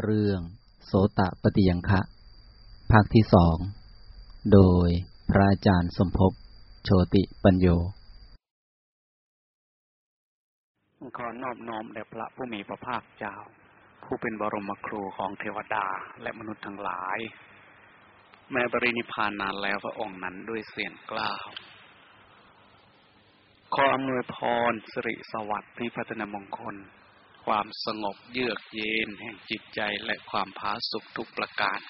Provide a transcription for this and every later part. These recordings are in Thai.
เรื่องโสตปฏิยังคะภาคที่สอง โดยพระอาจารย์สมภพโชติปัญโย ขอนอบน้อมแด่พระผู้มีพระภาคเจ้า ผู้เป็นบรมครูของเทวดาและมนุษย์ทั้งหลาย แม้บรินิพานนานแล้วพระองค์นั้นด้วยเสียงกล้าว ขออำนวยพรสิริสวัสดิ์พิพัฒนมงคล ความสงบเยือกเย็นแห่งจิตใจและความผาสุกทุกประการ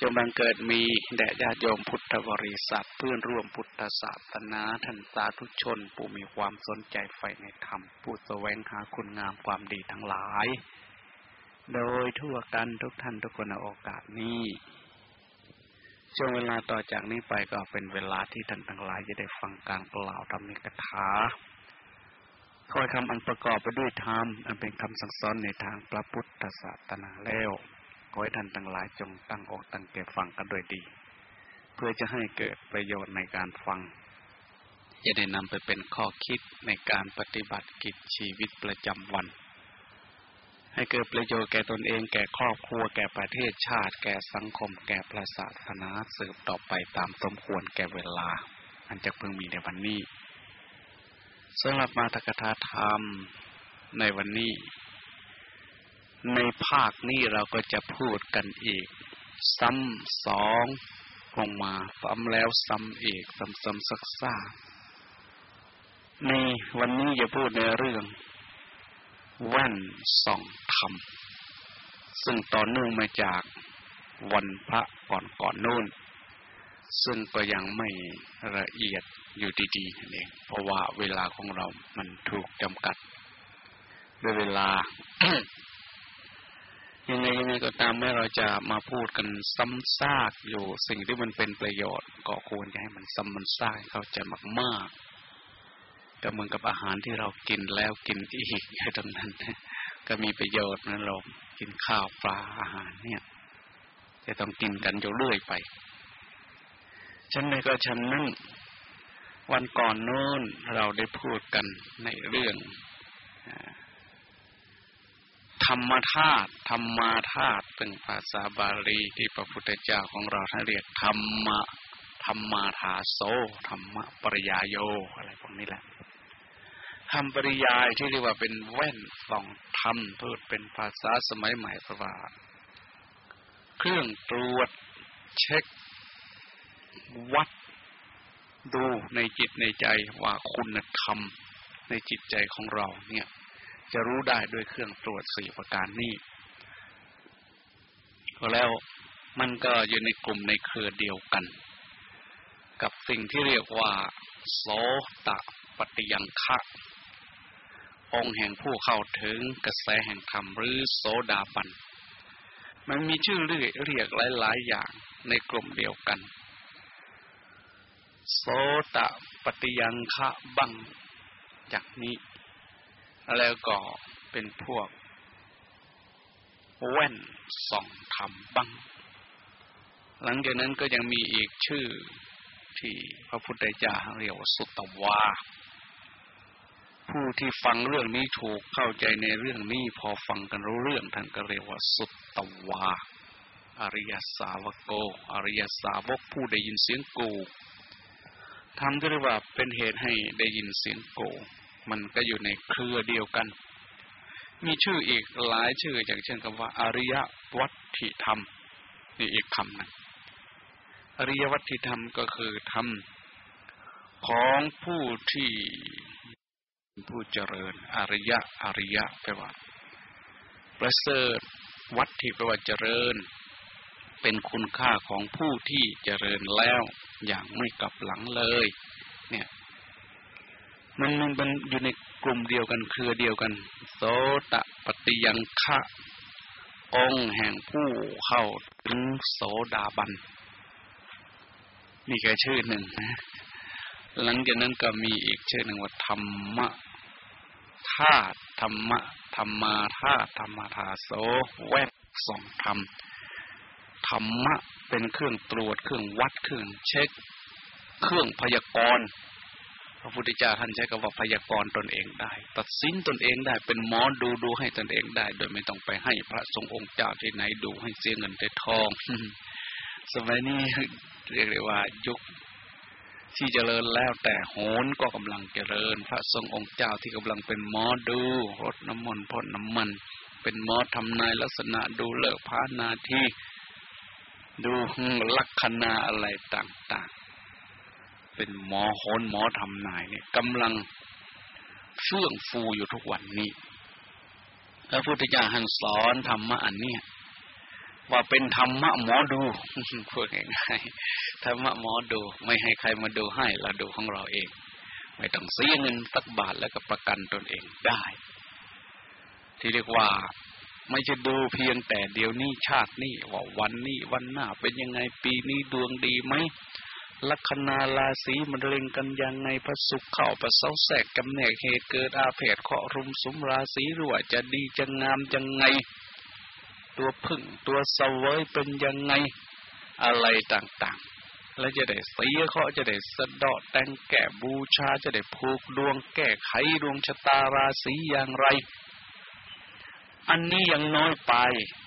จงบังเกิดมีแด่ญาติโยมพุทธบริษัทเพื่อนร่วมพุทธศาสนาท่านสาธุชน ผู้มีความสนใจใฝ่ในธรรม ผู้แสวงหาคุณงามความดีทั้งหลาย โดยทั่วกันทุกท่านทุกคนในโอกาสนี้ช่วงเวลาต่อจากนี้ไปก็เป็นเวลาที่ท่านทั้งหลายจะได้ฟังการกล่าวธรรมิกถา คอยคำอันประกอบไปด้วยธรรมอันเป็นคำสั่งสอนในทางพระพุทธศาสนาแล้วขอให้ท่านทั้งหลายจงตั้งอกตั้งใจฟังกันโดยดี เพื่อจะให้เกิดประโยชน์ในการฟัง จะได้นำไปเป็นข้อคิดในการปฏิบัติกิจชีวิตประจำวัน ให้เกิดประโยชน์แก่ตนเองแก่ครอบครัวแก่ประเทศชาติ แก่สังคม แก่พระศาสนาสืบต่อไปตามสมควรแก่เวลา อันจะเพิ่งมีในวันนี้ สำหรับมาตกถาธรรมในวันนี้ ในภาคนี้เราก็จะพูดกันอีก ซ้ำสองลงมาซ้ำแล้วซ้ำอีกซ้ำซ้ำซักซ่าในวันนี้จะพูดในเรื่องแว่นส่องธรรม ซึ่งต่อเนื่องมาจากวันพระก่อนก่อนโน้น ซึ่งก็ยังไม่ละเอียดอยู่ดีๆนั่นเองเพราะว่าเวลาของเรามันถูกจำกัดด้วยเวลา ยังไงยังไงก็ตามแม้เราจะมาพูดกันซ้ำซากอยู่สิ่งที่มันเป็นประโยชน์ก็ควรจะให้มันซ้ำมันซากเข้าใจมากๆก็เหมือนกับอาหารที่เรากินแล้วกินอีกอย่างตรงนั้นก็มีประโยชน์นะเรากินข้าวปลาอาหารเนี่ย จะต้องกินกันอยู่เรื่อยไป ฉันในก็ฉันนั้น วันก่อนโน้นเราได้พูดกันในเรื่องธรรมธาตุธรรมาธาตุเป็นภาษาบาลีที่พระพุทธเจ้าของเราท่านเรียกธรรมะธรรมาธาโซธรรมะปริยายโยอะไรพวกนี้แหละคำปริยายที่เรียกว่าเป็นแว่นส่องธรรมพูดเป็นภาษาสมัยใหม่เพราะว่าเครื่องตรวจเช็ค วัดดูในจิตในใจว่าคุณธรรมในจิตใจของเราเนี่ย จะรู้ได้ด้วยเครื่องตรวจสี่ประการนี้ก็แล้วมันก็อยู่ในกลุ่มในเครือเดียวกัน กับสิ่งที่เรียกว่าโสตปฏิยังคะองค์แห่งผู้เข้าถึงกระแสแห่งธรรมหรือโสดาบัน มันมีชื่อเรียกเรียกหลาย ๆ อย่างในกลุ่มเดียวกัน โสตปฏิยังคะบังจากนี้ แล้วก็เป็นพวก แว่นส่องธรรมบัง หลังจากนั้นก็ยังมีอีกชื่อที่พระพุทธเจ้าเรียกว่าสุตวา ผู้ที่ฟังเรื่องนี้ถูกเข้าใจในเรื่องนี้พอฟังกันรู้เรื่องท่านก็เรียกว่าสุตวา อริยสาวกโก อริยสาวกผู้ได้ยินเสียงกู ทำที่เรียกว่าเป็นเหตุให้ได้ยินเสียงโก มันก็อยู่ในเครือเดียวกัน มีชื่ออีกหลายชื่ออย่างเช่นคำว่า อริยวัตถิธรรม นี่อีกคำนะอริยวัตถิธรรมก็คือธรรมของผู้ที่ผู้เจริญ อริยะอริยะแปลว่าประเสริฐวัตถิแปลว่าเจริญ เป็นคุณค่าของผู้ที่เจริญแล้ว อย่างไม่กลับหลังเลย เนี่ยมันมันอยู่ในกลุ่มเดียวกันเครือเดียวกัน โสตปฏิยังคะองแห่งผู้เข้าถึงโสดาบัน นี่แค่ชื่อหนึ่งนะหลังจากนั้นก็มีอีกชื่อหนึ่งว่าธรรมะธาตุธรรมะธรรมาธาตุธรรมธาโสแวดสองธรรมธรรมะ เป็นเครื่องตรวจเครื่องวัดเครื่องเช็ค เครื่องพยากรณ์พระพุทธเจ้าท่านใช้คำว่าพยากรณ์ตนเองได้ ตัดสินตนเองได้เป็นหมอดูดูให้ตนเองได้ โดยไม่ต้องไปให้พระสงฆ์องค์เจ้าที่ไหนดูให้เสียเงินได้ทอง สมัยนี้เรียกได้ว่ายุคที่เจริญแล้วแต่โหนก็กำลังเจริญ พระทรงองค์เจ้าที่กำลังเป็นหมอดูรดน้ำมนต์พ่นน้ำมัน เป็นหมอทำนายลักษณะดูเลิกพานาที่ ดูลักษณะอะไรต่างๆ เป็นหมอโหนหมอทำนายเนี่ยกำลังเฟื่องฟูอยู่ทุกวันนี้ พระพุทธเจ้าหันสอนธรรมะอันเนี้ยว่าเป็นธรรมะหมอดูพูดง่ายๆธรรมะหมอดู ไม่ให้ใครมาดูให้เราดูของเราเอง ไม่ต้องเสียเงินสักบาทแล้วก็ประกันตนเองได้ ที่เรียกว่า ไม่จะดูเพียงแต่เดี๋ยวนี้ชาตินี้ว่าวันนี้วันหน้าเป็นยังไงปีนี้ดวงดีไหมลัคนาราศีมันเร็งกันยังไงพระสุขเข้าประเสาแสกกำเนิดเหตุเกิดอาเพศเคาะรุมสมราศีรั่วจะดีจะงามยังไง ตัวพึ่งตัวเสวยเป็นยังไงอะไรต่างๆ แล้วจะได้เสียเขาจะได้สะดาะแต่งแก่บูชาจะได้ผูกดวงแก้ไขดวงชะตาราศีอย่างไร อันนี้ยังน้อยไป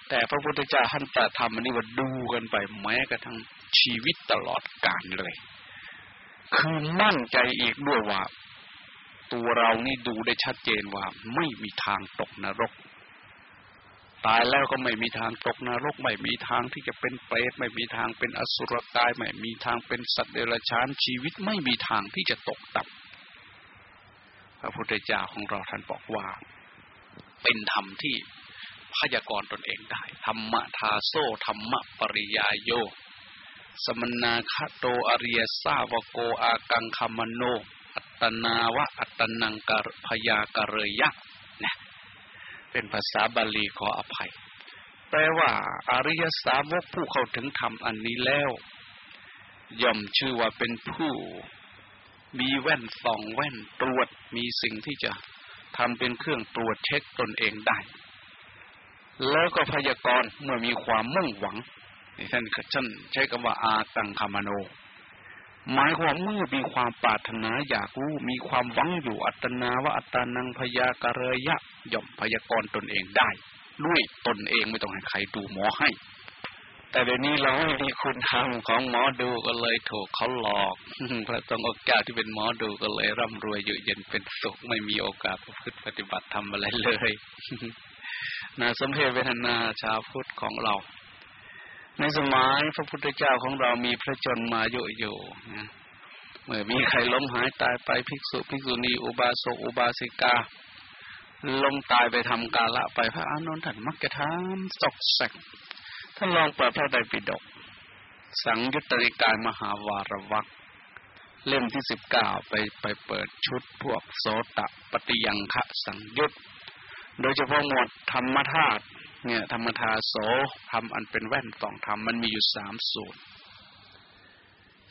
แต่พระพุทธเจ้าท่านตรัสทำอันนี้ว่าดูกันไปแม้กระทั่งชีวิตตลอดกาลเลย คือมั่นใจอีกด้วยว่า ตัวเรานี่ดูได้ชัดเจนว่า ไม่มีทางตกนรก ตายแล้วก็ไม่มีทางตกนรก ไม่มีทางที่จะเป็นเปรตไม่มีทางเป็นอสุรกาย ไม่มีทางเป็นสัตว์เดรัจฉานชีวิตไม่มีทางที่จะตกต่ำพระพุทธเจ้าของเราท่านบอกว่า เป็นธรรมที่พยากรตนเองได้ธรรมะทาโซธรรมะปริยายโย สมนาคโตอริยสาวโกอากังคามโน อัตนาวะอัตนังกพยากเรยะเป็นภาษาบาลีขออภัย แปลว่า อริยสาวกผู้เข้าถึงธรรมอันนี้แล้ว ย่อมชื่อว่าเป็นผู้ มีแว่นส่องแว่นตรวจมีสิ่งที่จะ ทำเป็นเครื่องตรวจเช็คตนเองได้ แล้วก็พยากรณ์เมื่อมีความมุ่งหวังนี่ท่านท่านใช้คำว่าอาตังคามโน หมายความเมื่อมีความปรารถนาอยากรู้มีความหวังอยู่อัตนาว่าอัตานังพยากระยะย่อมพยากรณ์ตนเองได้ ด้วยตนเองไม่ต้องให้ใครดูหมอให้ แต่เดี๋ยวนี้เราไม่มีคุณธรรมของหมอดูก็เลยถูกเขาหลอกพระองค์อกาที่เป็นหมอดูก็เลยร่ำรวยอยู่เย็นเป็นสุขไม่มีโอกาสประพฤติปฏิบัติทำอะไรเลยนาสมเพศเวทนาชาวพุทธของเรา ในสมัยพระพุทธเจ้าของเรามีพระชนมาเยอะอยู่เมื่อมีใครล้มหายตายไปภิกษุภิกษุณีอุบาสกอุบาสิกาลงตายไปทำกาละไปพระอานนท์ท่านมักจะทำสกแสก ท่านลองเปิดพระไตรปิฎกสังยุตติกายมหาวารวักเล่มที่สิบเก้าไปไปเปิดชุดพวกโสตปฏิยังคะสังยุตโดยเฉพาะหมวดธรรมธาตุเนี่ยธรรมทาโสทำอันเป็นแว่นต้องทำมันมีอยู่สามสูตร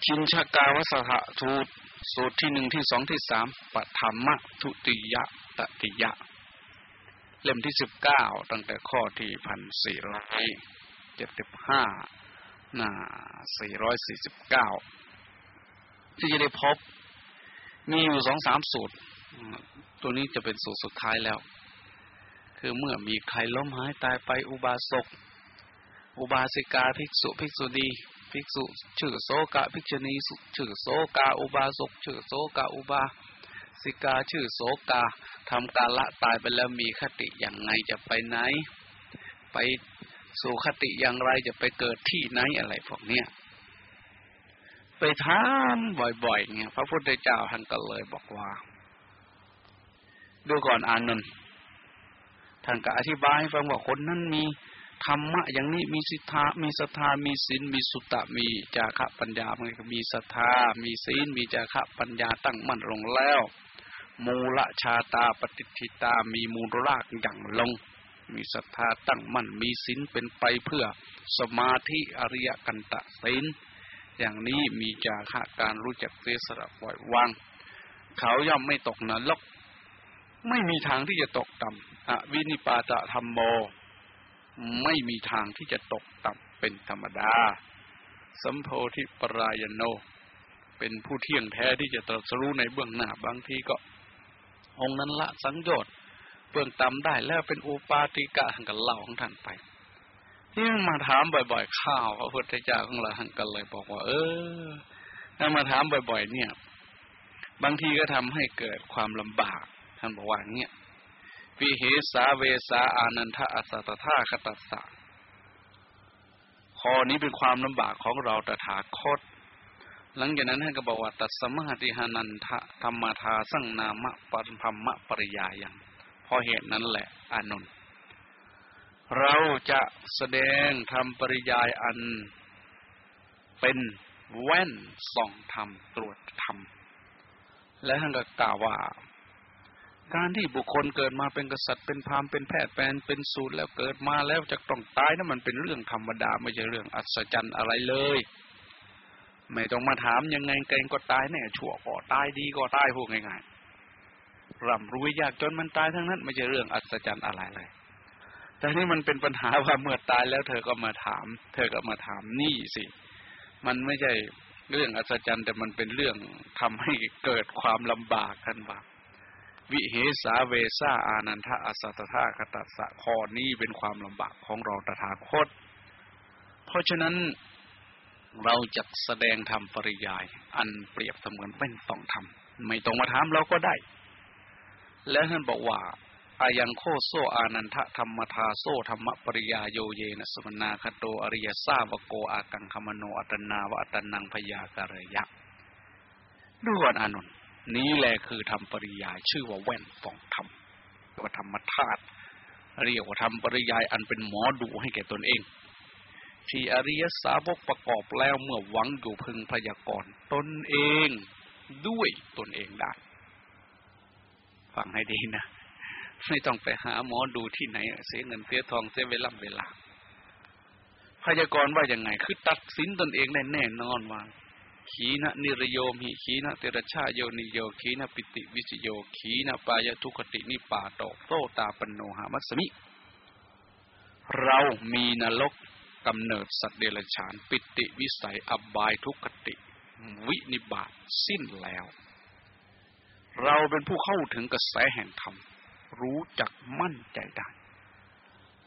ชินชากาวสหทูตสูตรที่หนึ่งที่สองที่สามปธรรมะทุติยะตติยะ เล่มที่สิบเก้าตั้งแต่ข้อที่พันสี่ร้อย เจ็ดสิบห้าหน้าสี่ร้อยสี่สิบเก้าที่จะได้พบ มีอยู่สองสามสูตร ตัวนี้จะเป็นสูตรสุดท้ายแล้ว คือเมื่อมีใครล้มหายตายไปอุบาสก อุบาสิกาภิกษุภิกษุณีภิกษุชื่อโสกะภิกษุณีชื่อโสกาอุบาสกชื่อโสกาอุบาสิกาชื่อโสกาทำการละตายไปแล้วมีคติอย่างไงจะไปไหน ไป สู่คติอย่างไรจะไปเกิดที่ไหนอะไรพวกเนี้ยไปถามบ่อยๆเนี่ยพระพุทธเจ้าท่านก็เลยบอกว่า ดูก่อนอานนท์ท่านก็อธิบายให้ฟังว่าคนนั้นมีธรรมะอย่างนี้มีสิทธา มีศรัทธา มีศีล มีสุตตะ มีจาคะปัญญามันก็มีศรัทธา มีศีล มีจาคะปัญญาตั้งมั่นลงแล้ว มูลชาตาปฏิทิตา มีมูลรากอย่างลง มีศรัทธาตั้งมั่นมีศีลเป็นไปเพื่อสมาธิอริยกันตะศีลอย่างนี้มีจาคะการรู้จักเสียสละปล่อยวาง เขาย่อมไม่ตกนรกไม่มีทางที่จะตกต่ำอวินิปาตธรรมโม ไม่มีทางที่จะตกต่ำเป็นธรรมดา สัมโพธิปรายโน เป็นผู้เที่ยงแท้ที่จะตรัสรู้ในเบื้องหน้าบางทีก็ องค์นั้นละสังโยชน์ เบื้องต่ำได้แล้วเป็นอุปาติกะหังกันเล่าของท่านไปที่มาถามบ่อยๆข้าวพระพุทธเจ้าของเราหังกันเลยบอกว่า เออถ้ามาถามบ่อย ๆ เนี่ย บางทีก็ทำให้เกิดความลำบาก ท่านบอกว่าเนี่ยวิเหสาเวสาอานันทะอสัตถาคตัสสะข้อนี้เป็นความลำบากของเราตถาคต หลังจากนั้นท่านก็บอกว่าตัสมาติหานันทะธรรมทาสั่งนามะปัมพัมมะปริยายัง พอเหตุนั้นแหละอานนท์เราจะแสดงทำปริยายอัน เป็นแว่นส่องธรรมตรวจธรรม และท่านก็กล่าวว่า การที่บุคคลเกิดมาเป็นกษัตริย์เป็นพราหมณ์เป็นแพทย์เป็นเป็นสูตรแล้วเกิดมาแล้วจะต้องตายนั่นมันเป็นเรื่องธรรมดาไม่ใช่เรื่องอัศจรรย์อะไรเลย ไม่ต้องมาถามยังไงเกงก็ตายแน่ชั่วก็ตายดีก็ตายพูดง่ายๆ ร่ำรวยยากจนมันตายทั้งนั้น ไม่ใช่เรื่องอัศจรรย์อะไรเลยแต่นี่มันเป็นปัญหาว่าเมื่อตายแล้วเธอก็มาถาม เธอก็มาถามนี่สิ มันไม่ใช่เรื่องอัศจรรย์แต่มันเป็นเรื่องทำให้เกิดความลำบากกันบ้างวิเหสาเวซาอานันทะอสัตถาคตัสสะข้อนี้เป็นความลำบากของเราตถาคต เพราะฉะนั้นเราจะแสดงธรรมปริยาย อันเปรียบเสมือนเป็นต้องทำไม่ต้องมาถามเราก็ได้ และท่านบอกว่าอายังโคโซอานันทะธรรมทาโซธรรมปริยาโยเยนะสมนาคโตอริยสาวโกอากังคมโนอัตนาวอัตนังพยาการยะด้วยอานนท์นี้แหละคือทำปริยายชื่อว่าแว่นฟองธรรมว่าธรรมธาตุเรียกว่าทำปริยายอันเป็นหมอดูให้แก่ตนเอง ที่อริยสาวกประกอบแล้วเมื่อหวังอยู่พึงพยากรณ์ตนเองด้วยตนเองได้ ฟังให้ดีนะ ไม่ต้องไปหาหมอดูที่ไหน เสียเงินเสียทองเสียเวลาเวลา พยากรณ์ว่าอย่างไง คือตัดสินตนเองได้แน่นอนว่า ขีณนิรโยมหิขีณติรัจฉานโยนิโย ขีณเปตติวิสโย ขีณาปายทุคติวินิปาโตโสตาปันโนหมัสมิ เรามีนรกกำเนิดสัตว์เดรัจฉาน เปตติวิสัยอบายทุคติ วินิบาตสิ้นแล้ว เราเป็นผู้เข้าถึงกระแสแห่งธรรม รู้จักมั่นใจได้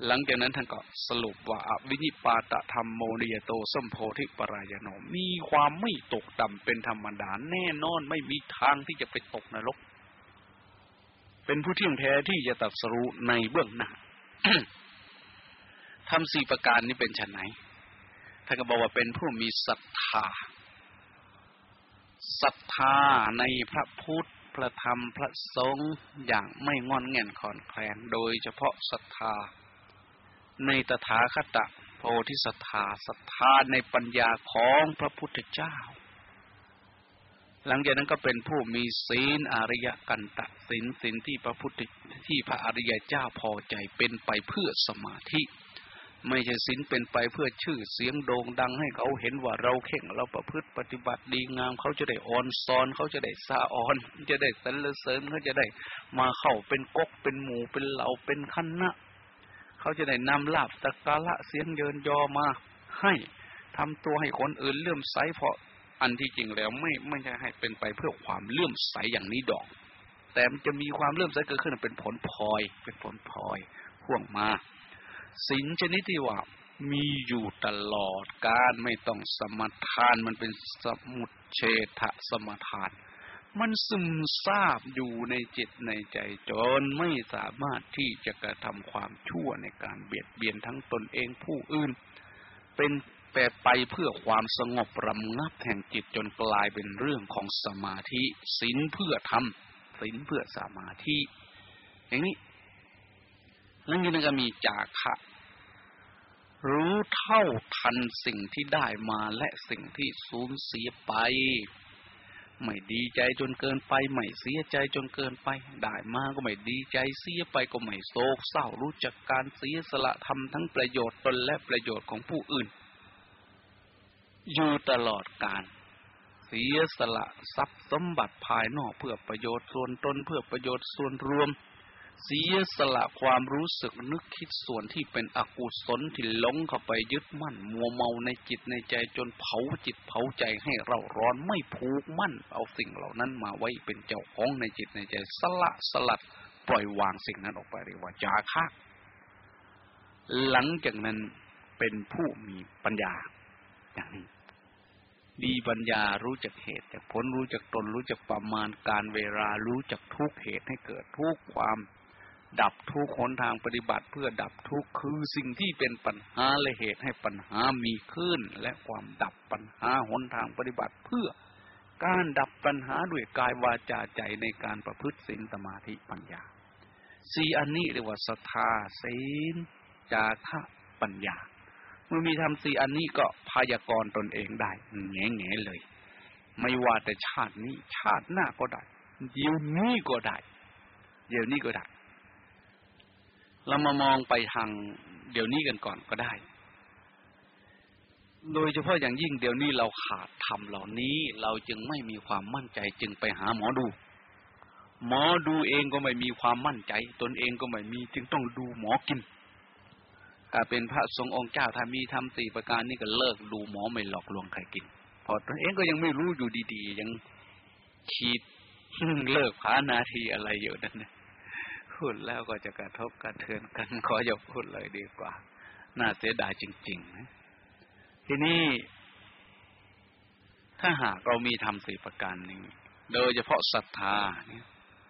หลังจากนั้นท่านก็สรุปว่าอวินิปาตธรรมโมเดียโตสัมโพธิปรายโนมีความไม่ตกต่ำเป็นธรรมดาแน่นอนไม่มีทางที่จะไปตกนรก เป็นผู้เที่ยงแท้ที่จะตัดสรู้ในเบื้องหน้าทำสี่ประการนี้เป็นชนไหนท่านก็บอกว่าเป็นผู้มีศรัทธาศรัทธาในพระพุทธ พระธรรมพระสงฆ์อย่างไม่งอนแง่นขอนแคลนโดยเฉพาะศรัทธา ในตถาคตโพธิสัตธาศรัทธาในปัญญาของพระพุทธเจ้า หลังจากนั้นก็เป็นผู้มีศีลอริยกันตะศีลศีลที่พระพุทธที่พระอริยเจ้าพอใจเป็นไปเพื่อสมาธิ ไม่ใช่ศีลเป็นไปเพื่อชื่อเสียงโด่งดังให้เขาเห็นว่าเราเข่งเราประพฤติปฏิบัติดีงาม เขาจะได้อ่อนซอนเขาจะได้สะอ่อน จะได้สรรเสริญเขาจะได้มาเข้าเป็นกกเป็นหมู่เป็นเหล่าเป็นคณะเขาจะได้นำลาบสัการะเสียงเยินยอมาให้ทำตัวให้คนอื่นเลื่อมใสเพราะอันที่จริงแล้วไม่ไม่ใช่ให้เป็นไปเพื่อความเลื่อมใสอย่างนี้ดอก แต่มันจะมีความเลื่อมใสเกิดขึ้นเป็นผลพลอย เป็นผลพลอยห่วงมา สินชนิดที่ว่ามีอยู่ตลอดการไม่ต้องสมทานมันเป็นสมุดเฉทะสมทาน มันซึมซาบอยู่ในจิตในใจจนไม่สามารถที่จะกระทำความชั่วในการเบียดเบียนทั้งตนเองผู้อื่น เป็นแปรไปเพื่อความสงบรำงับแห่งจิตจนกลายเป็นเรื่องของสมาธิศีลเพื่อทำศีลเพื่อสมาธิอย่างนี้ แล้วนี่ก็มีจาคะรู้เท่าทันสิ่งที่ได้มาและสิ่งที่สูญเสียไป ไม่ดีใจจนเกินไป ไม่เสียใจจนเกินไป ได้มาก็ไม่ดีใจเสียไปก็ไม่โศกเศร้ารู้จักการเสียสละทำทั้งประโยชน์ตนและประโยชน์ของผู้อื่น อยู่ตลอดการเสียสละทรัพย์สมบัติภายนอกเพื่อประโยชน์ส่วนตนเพื่อประโยชน์ส่วนรวม เสียสละความรู้สึกนึกคิดส่วนที่เป็นอกุศลที่หลงเข้าไปยึดมั่น มัวเมาในจิตในใจจนเผาจิตเผาใจให้เราร้อนไม่ผูกมั่น เอาสิ่งเหล่านั้นมาไว้เป็นเจ้าของในจิตในใจ สละสลัด ปล่อยวางสิ่งนั้นออกไปเรียกว่าจาคะหลังจากนั้นเป็นผู้มีปัญญา อย่างนี้มีปัญญารู้จักเหตุจากผลรู้จักตนรู้จักประมาณการเวลารู้จักทุกเหตุให้เกิดทุกความ ดับทุกขนทางปฏิบัติเพื่อดับทุกคือสิ่งที่เป็นปัญหาและเหตุให้ปัญหามีขึ้น และความดับปัญหาหนทางปฏิบัติเพื่อการดับปัญหาด้วยกายวาจาใจในการประพฤติศีลสมาธิปัญญาสี่อันนี้เรียกว่าศรัทธาศีลจาคะปัญญาเมื่อมีทำสี่อันนี้ก็พยากรณ์ตนเองได้แง่แง่เลย ไม่ว่าแต่ชาตินี้ชาติหน้าก็ได้เดี๋ยวนี้ก็ได้ เดี๋ยวนี้ก็ได้ เรามามองไปทางเดี๋ยวนี้กันก่อนก็ได้ โดยเฉพาะอย่างยิ่งเดี๋ยวนี้เราขาดทำเหล่านี้ เราจึงไม่มีความมั่นใจจึงไปหาหมอดู หมอดูเองก็ไม่มีความมั่นใจ ตนเองก็ไม่มีจึงต้องดูหมอกินถ้าเป็นพระทรงองค์เจ้าถ้ามีทำสี่ประการนี้ก็เลิกดูหมอไม่หลอกลวงใครกินพอตนเองก็ยังไม่รู้อยู่ดีๆ ยังขีดเลิกพานาทีอะไรอยู่นั่นนะ พูดแล้วก็จะกระทบกระเทือนกัน ขออย่าพูดเลยดีกว่า น่าเสียดายจริงๆนะทีนี้ถ้าหากเรามีทำสี่ประการนี้ โดยเฉพาะศรัทธาเนี่ย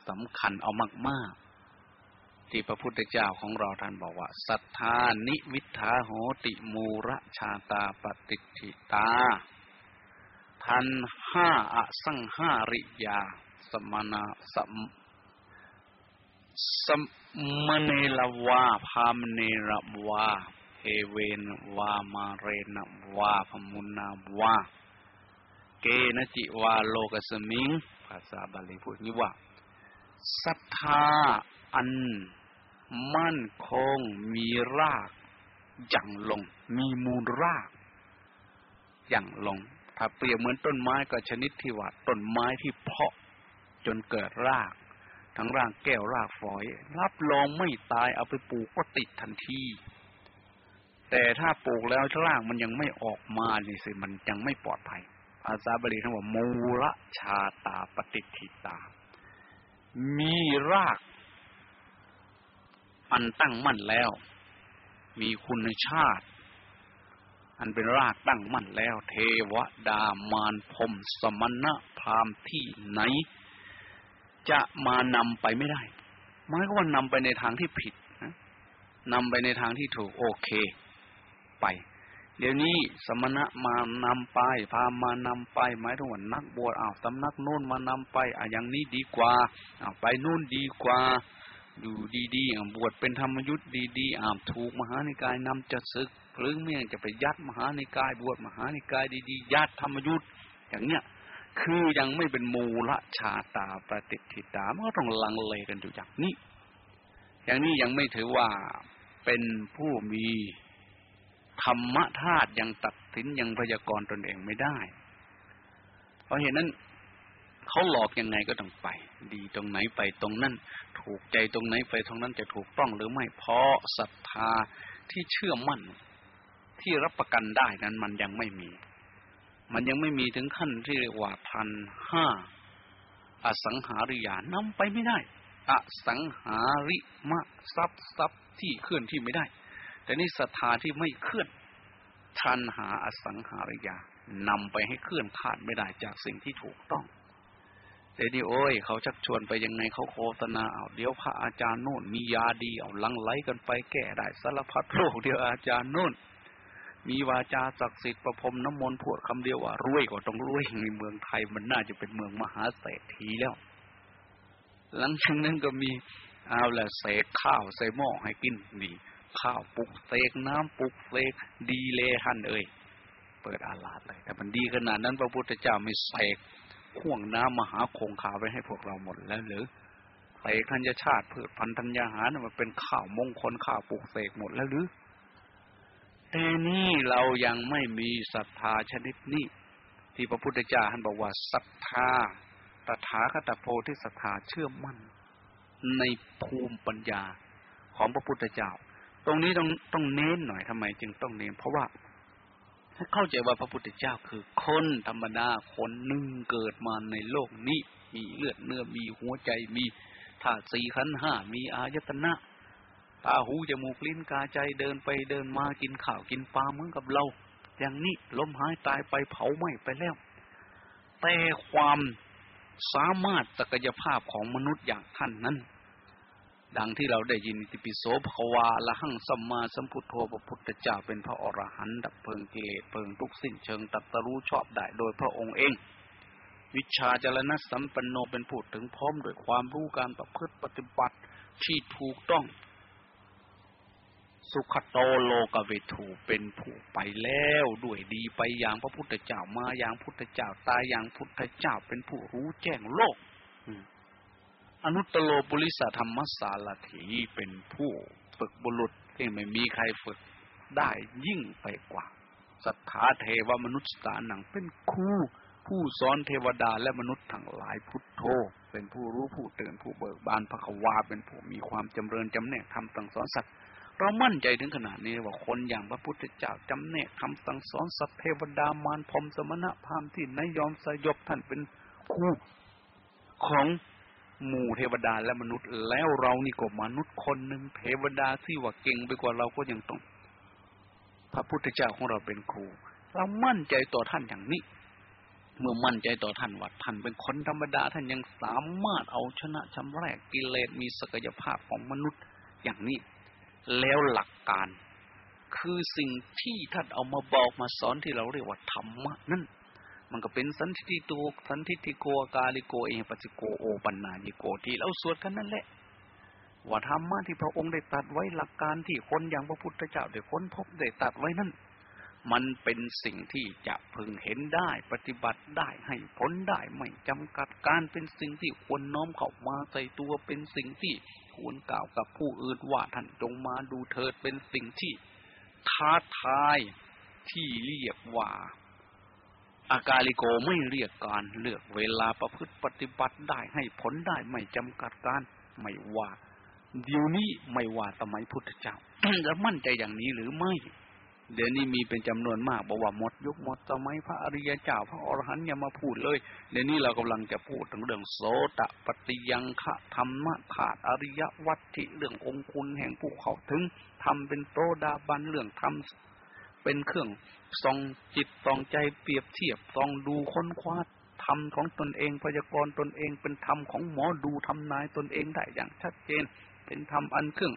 สำคัญเอามากๆ ที่พระพุทธเจ้าของเราท่านบอกว่าศรัทธานิวิทาโหติมูระชาตาปฏิทิตา ทันห้าอสังห้าริยา สมนาสม สมเนลวาพามเนรวาเอเวนวามาเรนวาพมุนาวาเกนจิวาโลกสมิง ภาษาบาลีพูดนี้ว่าศรัทธาอัน มั่นคงมีรากอย่างลง มีมูลรากอย่างลง ถ้าเปรียบเหมือนต้นไม้ก็ชนิดที่ว่าต้นไม้ที่เพาะจนเกิดราก ทั้งรากแก้วรากฝอย รับรองไม่ตายเอาไปปลูกก็ติดทันที แต่ถ้าปลูกแล้วรากมันยังไม่ออกมานี่สิมันยังไม่ปลอดภัยภาษาบาลีทั้งว่ามูระชาตาปฏิทิตา มีรากอันตั้งมั่นแล้ว มีคุณชาติ อันเป็นรากตั้งมั่นแล้ว เทวดามารพรมสมณะพรามที่ไหน จะมานำไปไม่ได้หมายก็ว่านำไปในทางที่ผิดนะนำไปในทางที่ถูกโอเค ไป เดี๋ยวนี้สมณะมานำไปพามานำไปหมายถึงว่านักบวชอ้าวสำนักนู่นมานำไปอะอย่างนี้ดีกว่าอ้าวไปนู่นดีกว่าอยู่ดีๆบวชเป็นธรรมยุทธ์ดีๆอ้าวถูกมหานิกายนำจะศึกหรือเมี่ยจะไปยัดมหานิกายบวชมหานิกายดีๆยัดธรรมยุทธ์อย่างเนี้ย คือยังไม่เป็นมูลชาตาปฏิทิตามันก็ต้องลังเลกันอยู่อย่างนี้ อย่างนี้ยังไม่ถือว่าเป็นผู้มีธรรมธาตุยังตัดสินยังพยากรณ์ตนเองไม่ได้ เพราะเหตุนั้นเขาหลอกยังไงก็ต้องไป ดีตรงไหนไปตรงนั้น ถูกใจตรงไหนไปตรงนั้นจะถูกต้องหรือไม่เพราะศรัทธาที่เชื่อมั่น ที่รับประกันได้นั้นมันยังไม่มี มันยังไม่มีถึงขั้นที่เรียกว่าพันห้าอสังหาริยานำไปไม่ได้ อสังหาริมะทรัพย์ทรัพย์ที่เคลื่อนที่ไม่ได้ แต่นี่ศรัทธาที่ไม่เคลื่อนทันหาอสังหาริยานำไปให้เคลื่อนขาดไม่ได้จากสิ่งที่ถูกต้องแต่นี่โอ้ยเขาชักชวนไปยังไงเขาโฆษณาเอาเดี๋ยวพระอาจารย์โน่นมียาดีเอาลังไหลกันไปแก้ได้สารพัดโรคเดี๋ยวอาจารย์โน่น มีวาจาศักดิ์สิทธิ์ประพรมน้ำมนต์พูดคำเดียวว่ารวยก็ต้องรวยในเมืองไทยมันน่าจะเป็นเมืองมหาเศรษฐีแล้ว หลังจากนั้นก็มีเอาละเสกข้าวใส่หม้อให้กินนี่ข้าวปลุกเสกน้ำปลุกเสกดีเลหันเอ้ยเปิดอาลาดเลยแต่มันดีขนาดนั้นพระพุทธเจ้าไม่เสกข่วงน้ำมหาคงคาไว้ให้พวกเราหมดแล้วหรือเสกธัญชาติพืชพันธัญญาหารมันเป็นข้าวมงคลข้าวปลุกเสกหมดแล้วหรือ แต่นี่เรายังไม่มีศรัทธาชนิดนี้ ที่พระพุทธเจ้าท่านบอกว่าศรัทธาตถาคตโพธิศรัทธาเชื่อมั่น ในภูมิปัญญาของพระพุทธเจ้า ตรงนี้ต้องต้องเน้นหน่อยทำไม จึงต้องเน้นเพราะว่าเข้าใจว่าพระพุทธเจ้าคือคนธรรมดาคนหนึ่งเกิดมาในโลกนี้ มีเลือดเนื้อมีหัวใจมีธาตุสี่ขันห้ามีอายตนะ ตาหูจมูกลิ้นกาใจเดินไปเดินมากินข้าวกินปลาเหมือนกับเรา อย่างนี้ล้มหายตายไปเผาไหม้ไปแล้ว แต่ความสามารถศักยภาพของมนุษย์อย่างท่านนั้น ดังที่เราได้ยินติปิโสภควาละหังสัมมาสัมพุทโธพระพุทธเจ้าเป็นพระอรหันต์ดับเพลิงกิเลสเพลิงทุกสิ้นเชิงตัตรู้ชอบได้โดยพระองค์เองวิชาจรณะสัมปันโนเป็นผู้ถึงพร้อมด้วยความรู้การประพฤติปฏิบัติที่ถูกต้อง สุขโตโลกเวทูเป็นผู้ไปแล้วด้วยดีไปอย่างพระพุทธเจ้ามาอย่างพุทธเจ้าตายอย่างพุทธเจ้าเป็นผู้รู้แจ้งโลกอนุตตโลปุริสธรรมสารถีเป็นผู้ฝึกบุรุษที่ไม่มีใครฝึกได้ยิ่งไปกว่าสัทธาเทวมนุษย์สานังเป็นครูผู้สอนเทวดาและมนุษย์ทั้งหลายพุทโธเป็นผู้รู้ผู้ตื่นผู้เบิกบานพระควาเป็นผู้มีความจำเริญจำแนกทำตั้งสอนสัตว์ เรามั่นใจถึงขนาดนี้ว่าคนอย่างพระพุทธเจ้าจำแนกคำสั่งสอนสัตว์เทวดามารพรมสมณะพามที่นยอมสยบท่านเป็นคู่ของหมู่เทวดาและมนุษย์ แล้วเรานี่ก็มนุษย์คนหนึ่งเทวดาที่ว่าเก่งไปกว่าเราก็ยังต้อง พระพุทธเจ้าของเราเป็นครู เรามั่นใจต่อท่านอย่างนี้ เมื่อมั่นใจต่อท่านว่าท่านเป็นคนธรรมดา ท่านยังสามารถเอาชนะชำระกิเลสมีศักยภาพของมนุษย์อย่างนี้ แล้วหลักการ คือสิ่งที่ท่านเอามาบอกมาสอนที่เราเรียกว่าธรรมะนั่นมันก็เป็นสันทิฏฐิโก สันทิฏฐิโก อกาลิโกเอหิปัสสิโกโอปนยิโกที่เราสวดกันนั่นแหละ ว่าธรรมะที่พระองค์ได้ตรัสไว้หลักการที่คนอย่างพระพุทธเจ้าได้ค้นพบได้ตรัสไว้นั่นมันเป็นสิ่งที่จะพึงเห็นได้ปฏิบัติได้ให้ผลได้ไม่จำกัดการเป็นสิ่งที่ควรน้อมเข้ามาใส่ตัวเป็นสิ่งที่ ควรกล่าวกับผู้อื่นว่าท่านจงมาดูเถิดเป็นสิ่งที่ท้าทายที่เรียกว่า อากาลิโกไม่เรียกการเลือกเวลาประพฤติปฏิบัติได้ให้ผลได้ไม่จำกัดการไม่ว่า เดี๋ยวนี้ไม่ว่าสมัยพุทธเจ้าจะมั่นใจอย่างนี้หรือไม่ เดี๋ยวนี้มีเป็นจำนวนมากบอกว่าหมดยุคหมดสมัยพระอริยเจ้าพระอรหันต์อย่ามาพูดเลย เดี๋ยวนี้เรากำลังจะพูดถึงเรื่องโสตปฏิยังคะธรรมะถาดอริยวัตถิเรื่ององคุณแห่งผู้เขาถึงทำเป็นโตดาบันเรื่องทำเป็นเครื่องส่องจิตส่องใจเปรียบเทียบส่องดูค้นคว้าธรรมของตนเองพยากรณ์ตนเองเป็นธรรมของหมอดูทำนายตนเองได้อย่างชัดเจน เป็นธรรมอันเครื่อง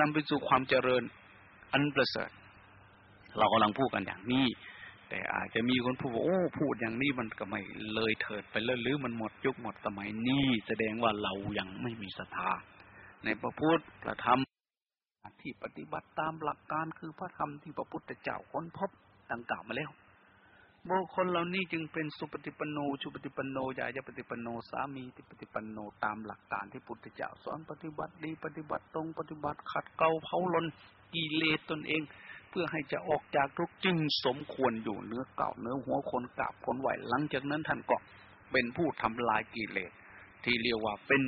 นำไปสู่ความเจริญอันประเสริฐ เรากำลังพูดกันอย่างนี้ แต่อาจจะมีคนพูดว่าโอ้พูดอย่างนี้มันก็ไม่เลยเถิดไปเลยหรือมันหมดยุคหมดสมัยนี้แสดงว่าเรายังไม่มีศรัทธาในพระพุทธพระธรรมที่ปฏิบัติตามหลักการคือพระธรรมที่พระพุทธเจ้าค้นพบดังกล่าวมาแล้วบุคคลเหล่านี้จึงเป็นสุปฏิปันโนชุปฏิปันโนยายปฏิปันโนสามีติปฏิปันโนตามหลักการที่พุทธเจ้าสอนปฏิบัติดีปฏิบัติตรงปฏิบัติขัดเกลาเผาลนกิเลสตนเอง เพื่อให้จะออกจากทุกจึงสมควรอยู่เนื้อเก่าเนื้อหัวคนกราบคนไหวหลังจากนั้นท่านก็เป็นผู้ทำลายกิเลสที่เรียกว่าเป็น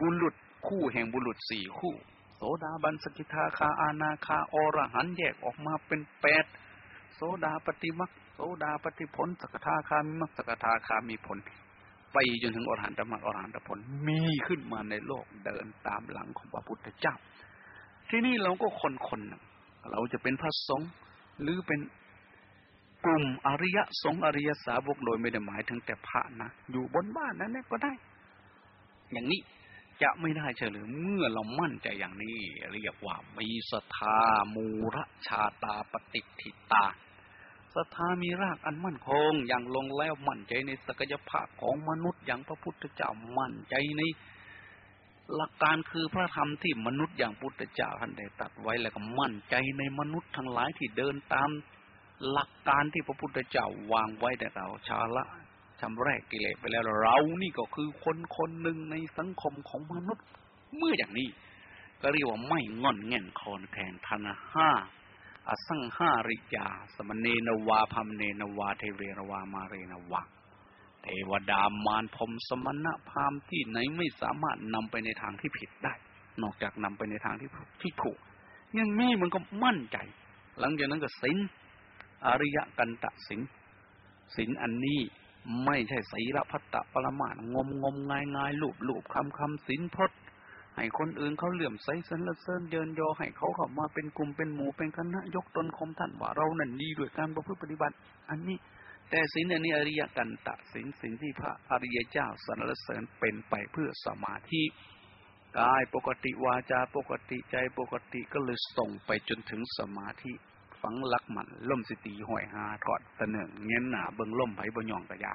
บุรุษคู่แห่งบุรุษสี่คู่ โสดาบันสกิทาคาอาณาคาอรหันแยกออกมาเป็นแปดโสดาปฏิมักโสดาปฏิผลสกทาคามีมักสกทาคามีผล ไปจนถึงอรหันตมรรคอรหันตผลมีขึ้นมาในโลกเดินตามหลังของพระพุทธเจ้า ที่นี่เราก็คนคนหนึ่ง เราจะเป็นพระสงฆ์หรือเป็นกลุ่มอริยสงฆ์อริยสาวกโดยไม่ได้หมายถึงแต่พระนะ อยู่บนบ้านนั้นเนี่ยก็ได้ อย่างนี้จะไม่ได้เฉลือเมื่อเรามั่นใจอย่างนี้ เรียกว่ามีศรัทธามูระชาตาปฏิทิตาศรัทธามีรากอันมั่นคง อย่างลงแล้วมั่นใจในศักยภาพของมนุษย์อย่างพระพุทธเจ้ามั่นใจใน หลักการคือพระธรรมที่มนุษย์อย่างพุทธเจ้าท่านได้ตัดไว้แล้วก็มั่นใจในมนุษย์ทั้งหลายที่เดินตามหลักการที่พระพุทธเจ้าวางไว้แต่เราชาละชำแรกกิเลสไปแล้วเรานี่ก็คือคนคนหนึ่งในสังคมของมนุษย์เมื่ออย่างนี้ ก็เรียกว่าไม่งอนแง่นคอนแทนธนห้าอสังห้าริยา สมเนนวาพัมเนนวาเทเวรวามาเรนวา เทวดามารพรมสมณะพราหมณ์ที่ไหนไม่สามารถนำไปในทางที่ผิดได้ นอกจากนำไปในทางที่ที่ถูกยังมีมันก็มั่นใจ หลังจากนั้นก็สินอริยกันตะสินสินอันนี้ไม่ใช่ศีลพัตตปรมาณงมงมงายงายลูบลูบคำคำสินพดให้คนอื่นเขาเหลื่อมใสสรรเสริญเยินยอให้เขาเข้ามาเป็นกลุ่มเป็นหมู่เป็นคณะยกตนข่มท่านว่าเรานั่นดีด้วยการประพฤติปฏิบัติ อันนี้ แต่สินอันนี้อริยกันตะสินสินที่พระอริยเจ้าสรรเสริญเป็นไปเพื่อสมาธิกายปกติวาจาปกติใจปกติก็เลยส่งไปจนถึงสมาธิฝังลักมันล่มสตีหอยหาถอดเสนอเงี้ยหนาเบิงล่มไผ่บนยองกระยา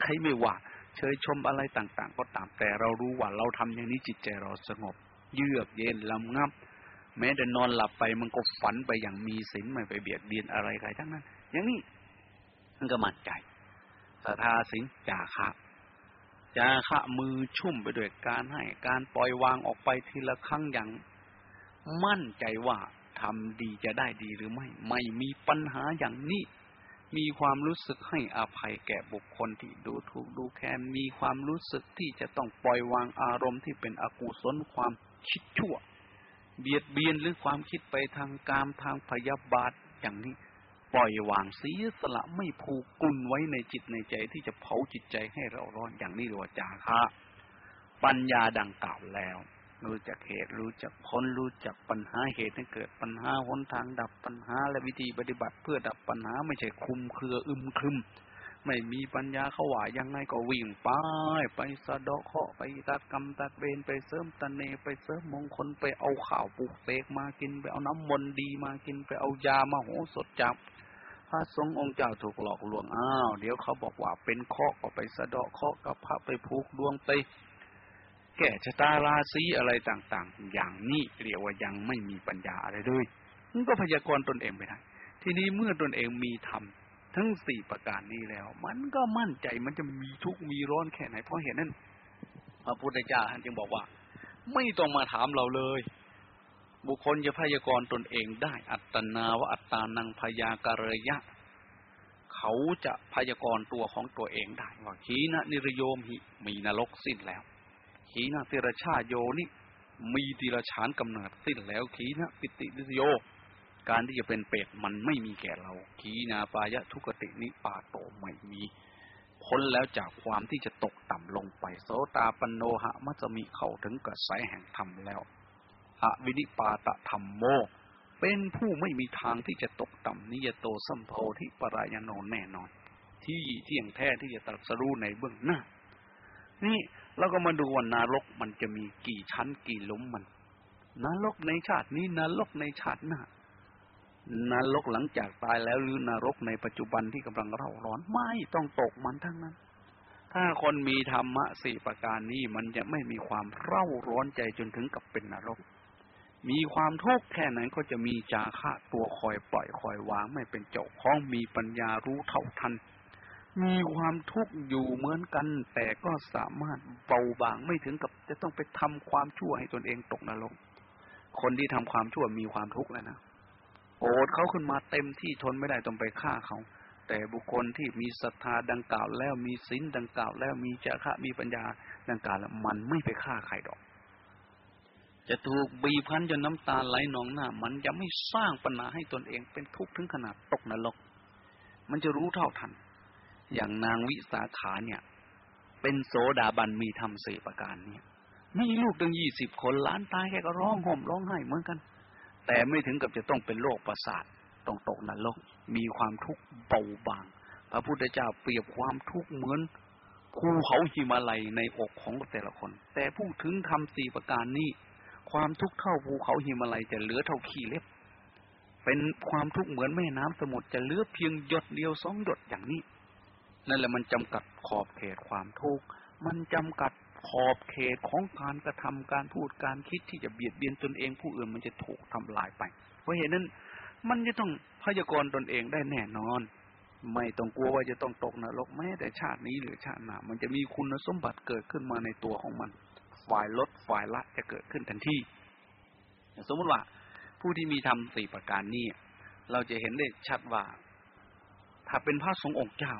ใครไม่ว่าเชยชมอะไรต่าง ๆ ก็ตามแต่เรารู้ว่าเราทำอย่างนี้จิตใจเราสงบ เยือกเย็นลำงับ แม้แต่นอนหลับไปมันก็ฝันไปอย่างมีศีลไม่ไปเบียดเบียนอะไรใครทั้งนั้น อย่างนี้ มันก็มั่นใจศรัทธาศีลจาคะจาคะมือชุ่มไปด้วยการให้การปล่อยวางออกไปทีละครั้งอย่าง มั่นใจว่าทำดีจะได้ดีหรือไม่ ไม่มีปัญหาอย่างนี้ มีความรู้สึกให้อภัยแก่บุคคลที่ดูถูกดูแคลนมีความรู้สึกที่จะต้องปล่อยวางอารมณ์ที่เป็นอกุศลความคิดชั่ว เบียดเบียนหรือความคิดไปทางกามทางพยาบาทอย่างนี้ ปล่อยวางเสียสละไม่ผูกกุนไว้ในจิตในใจที่จะเผาจิตใจให้เราร้อนอย่างนี้เรียกว่าจาคะปัญญาดังกล่าวแล้ว รู้จักเหตุรู้จักผลรู้จักปัญหาเหตุให้เกิดปัญหาหนทางดับปัญหาและวิธีปฏิบัติเพื่อดับปัญหาไม่ใช่คุมเครืออึมครึมไม่มีปัญญาเขาว่ายังไงก็วิ่งไปไปสะดาะเคาะไปตัดกรรมตัดเวรไปเสริมตะเนไปเสริมมงคลไปเอาข่าวปลูกเสกมากินไปเอาน้ำมนต์ดีมากินไปเอายามาโหสดจับ พระสงฆ์องค์เจ้าถูกหลอกลวงอ้าว เดี๋ยวเขาบอกว่าเป็นเคาะก็ไปสะดาะเคาะกับพระไปผูกดวงไป แก่ชะตาราศีอะไรต่างๆ อย่างนี้เรียกว่ายังไม่มีปัญญาอะไรเลยมันก็พยากรณ์ตนเองไปได้ทีนี้เมื่อตนเองมีธรรมทั้งสี่ประการนี้แล้ว มันก็มั่นใจมันจะมีทุกข์มีร้อนแค่ไหนเพราะเหตุนั้นพระพุทธเจ้าท่านจึงบอกว่า ไม่ต้องมาถามเราเลย บุคคลจะพยากรณ์ตนเองได้อัตนาวอัตตานังพยากรยะ เขาจะพยากรณ์ตัวของตัวเองได้ ว่าขีนะนิรโยมหิมีนรกสิ้นแล้วขีนาติรชาโยนี่มีติรชานกำเนิดสิ้นแล้วขีนะปิติดิโย การที่จะเป็นเป็ดมันไม่มีแก่เรา ขีนาปายะทุกตินิปาโตไม่มีพ้นแล้วจากความที่จะตกต่ำลงไป โสตาปันโนหะมัจมีเข้าถึงกระแสแห่งธรรมแล้ว อวินิปาตธรรมโม เป็นผู้ไม่มีทางที่จะตกต่ำนิยโตสัมโพธิปรายโนแน่นอน ที่เที่ยงแท้ที่จะตรัสรู้ในเบื้องหน้า นี่แล้วก็มาดูว่านรกมันจะมีกี่ชั้นกี่ลุมมันนรกในชาตินี้นรกในชาติหน้านรกหลังจากตายแล้วหรือนรกในปัจจุบันที่กำลังเร่าร้อนไม่ต้องตกมันทั้งนั้น ถ้าคนมีธรรมะสี่ประการนี้มันจะไม่มีความเร่าร้อนใจจนถึงกับเป็นนรก มีความทุกข์แค่ไหนก็จะมีจาคะตัวคอยปล่อยคอยวางไม่เป็นเจ้าของมีปัญญารู้เท่าทัน มีความทุกข์อยู่เหมือนกัน แต่ก็สามารถเบาบางไม่ถึงกับ จะต้องไปทำความชั่วให้ตนเองตกนรกคนที่ทำความชั่วมีความทุกข์แล้วนะโอดเขาขึ้นมาเต็มที่ทนไม่ได้ต้องไปฆ่าเขา แต่บุคคลที่มีศรัทธาดังกล่าวแล้วมีศีลดังกล่าวแล้วมีจาระมีปัญญาดังกล่าวแล้วมันไม่ไปฆ่าใครดอก จะถูกบีพันจนน้ำตาไหลนองหน้า มันจะไม่สร้างปัญหาให้ตนเองเป็นทุกข์ถึงขนาดตกนรก มันจะรู้เท่าทัน อย่างนางวิสาขาเนี่ย เป็นโสดาบันมีธรรมสี่ประการเนี่ยมีลูกตั้งยี่สิบคนล้านตายแค่ก็ร้องห่มร้องไห้เหมือนกัน แต่ไม่ถึงกับจะต้องเป็นโรคประสาทต้องตกนรก มีความทุกข์เบาบาง พระพุทธเจ้าเปรียบความทุกข์เหมือนภูเขาหิมาลัยในอกของแต่ละคน แต่พูดถึงทำสี่ประการนี้ ความทุกข์เท่าภูเขาหิมาลัยจะเหลือเท่าขี้เล็บ เป็นความทุกข์เหมือนแม่น้ำสมุทรจะเหลือเพียงหยดเดียวสองหยดอย่างนี้ นั่นแหละมันจำกัดขอบเขตความทุกข์มันจำกัดขอบเขตของการกระทำการพูดการคิดที่จะเบียดเบียนตนเองผู้อื่นมันจะถูกทำลายไป เพราะเหตุนั้น มันจะต้องพยากรณ์ตนเองได้แน่นอน ไม่ต้องกลัวว่าจะต้องตกนรกแม้แต่ชาตินี้หรือชาติหน้ามันจะมีคุณสมบัติเกิดขึ้นมาในตัวของมัน ฝ่ายลดฝ่ายละจะเกิดขึ้นทันทีสมมติว่า ผู้ที่มีทำสี่ประการนี้เราจะเห็นได้ชัดว่า ถ้าเป็นพระสงฆ์องค์เจ้า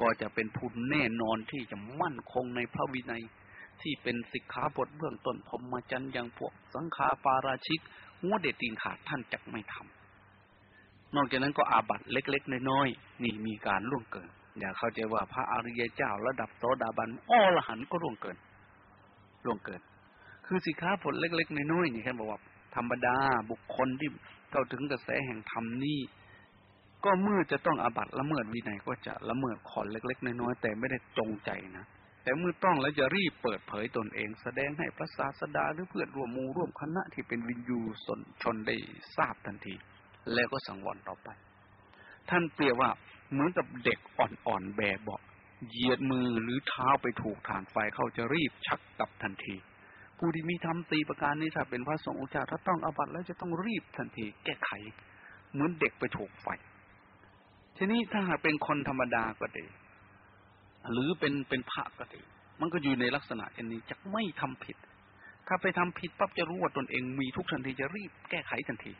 ก็จะเป็นผู้แน่นอนที่จะมั่นคงในพระวินัย ที่เป็นสิกขาบทเบื้องต้นพรมจรรย์อย่างพวกสังฆาปาราชิกหัวเด็ดตีนขาดท่านจักไม่ทำนอกจากนั้นก็อาบัตเล็กๆน้อยๆนี่มีการล่วงเกิน อย่าเข้าใจว่าพระอริยเจ้าระดับโสดาบันอรหันก็ล่วงเกิน ล่วงเกิน คือสิกขาบทเล็ก ๆน้อยๆนี่แค่บอกว่า ธรรมดาบุคคลที่เข้าถึงกระแสแห่งธรรมนี่ก็เมื่อจะต้องอาบัตละเมิดวินัยก็จะละเมิดขอนเล็ก ๆ น้อยๆแต่ไม่ได้จงใจนะแต่เมื่อต้องแล้วจะรีบเปิดเผยตนเอง แสดงให้พระศาสดาหรือเพื่อนร่วมมูร่วมคณะที่เป็นวินยูสนชนได้ทราบทันที แล้วก็สังวรต่อไป ท่านเปรียบว่าเหมือนกับเด็กอ่อนๆแบเบา เหยียดมือหรือเท้าไปถูกฐานไฟเขาจะรีบชักกลับทันที ผู้ที่มีทำตีประการนี้ถ้าเป็นพระสงฆ์อุจาถ้าต้องอาบัตแล้วจะต้องรีบทันที แก้ไข เหมือนเด็กไปถูกไฟทีนี้ถ้าหากเป็นคนธรรมดาก็ดีหรือเป็นเป็นพระก็ดีมันก็อยู่ในลักษณะเช่นนี้จะไม่ทำผิด ถ้าไปทำผิดปั๊บจะรู้ว่าตนเองมีทุกทันทีจะรีบแก้ไขทันที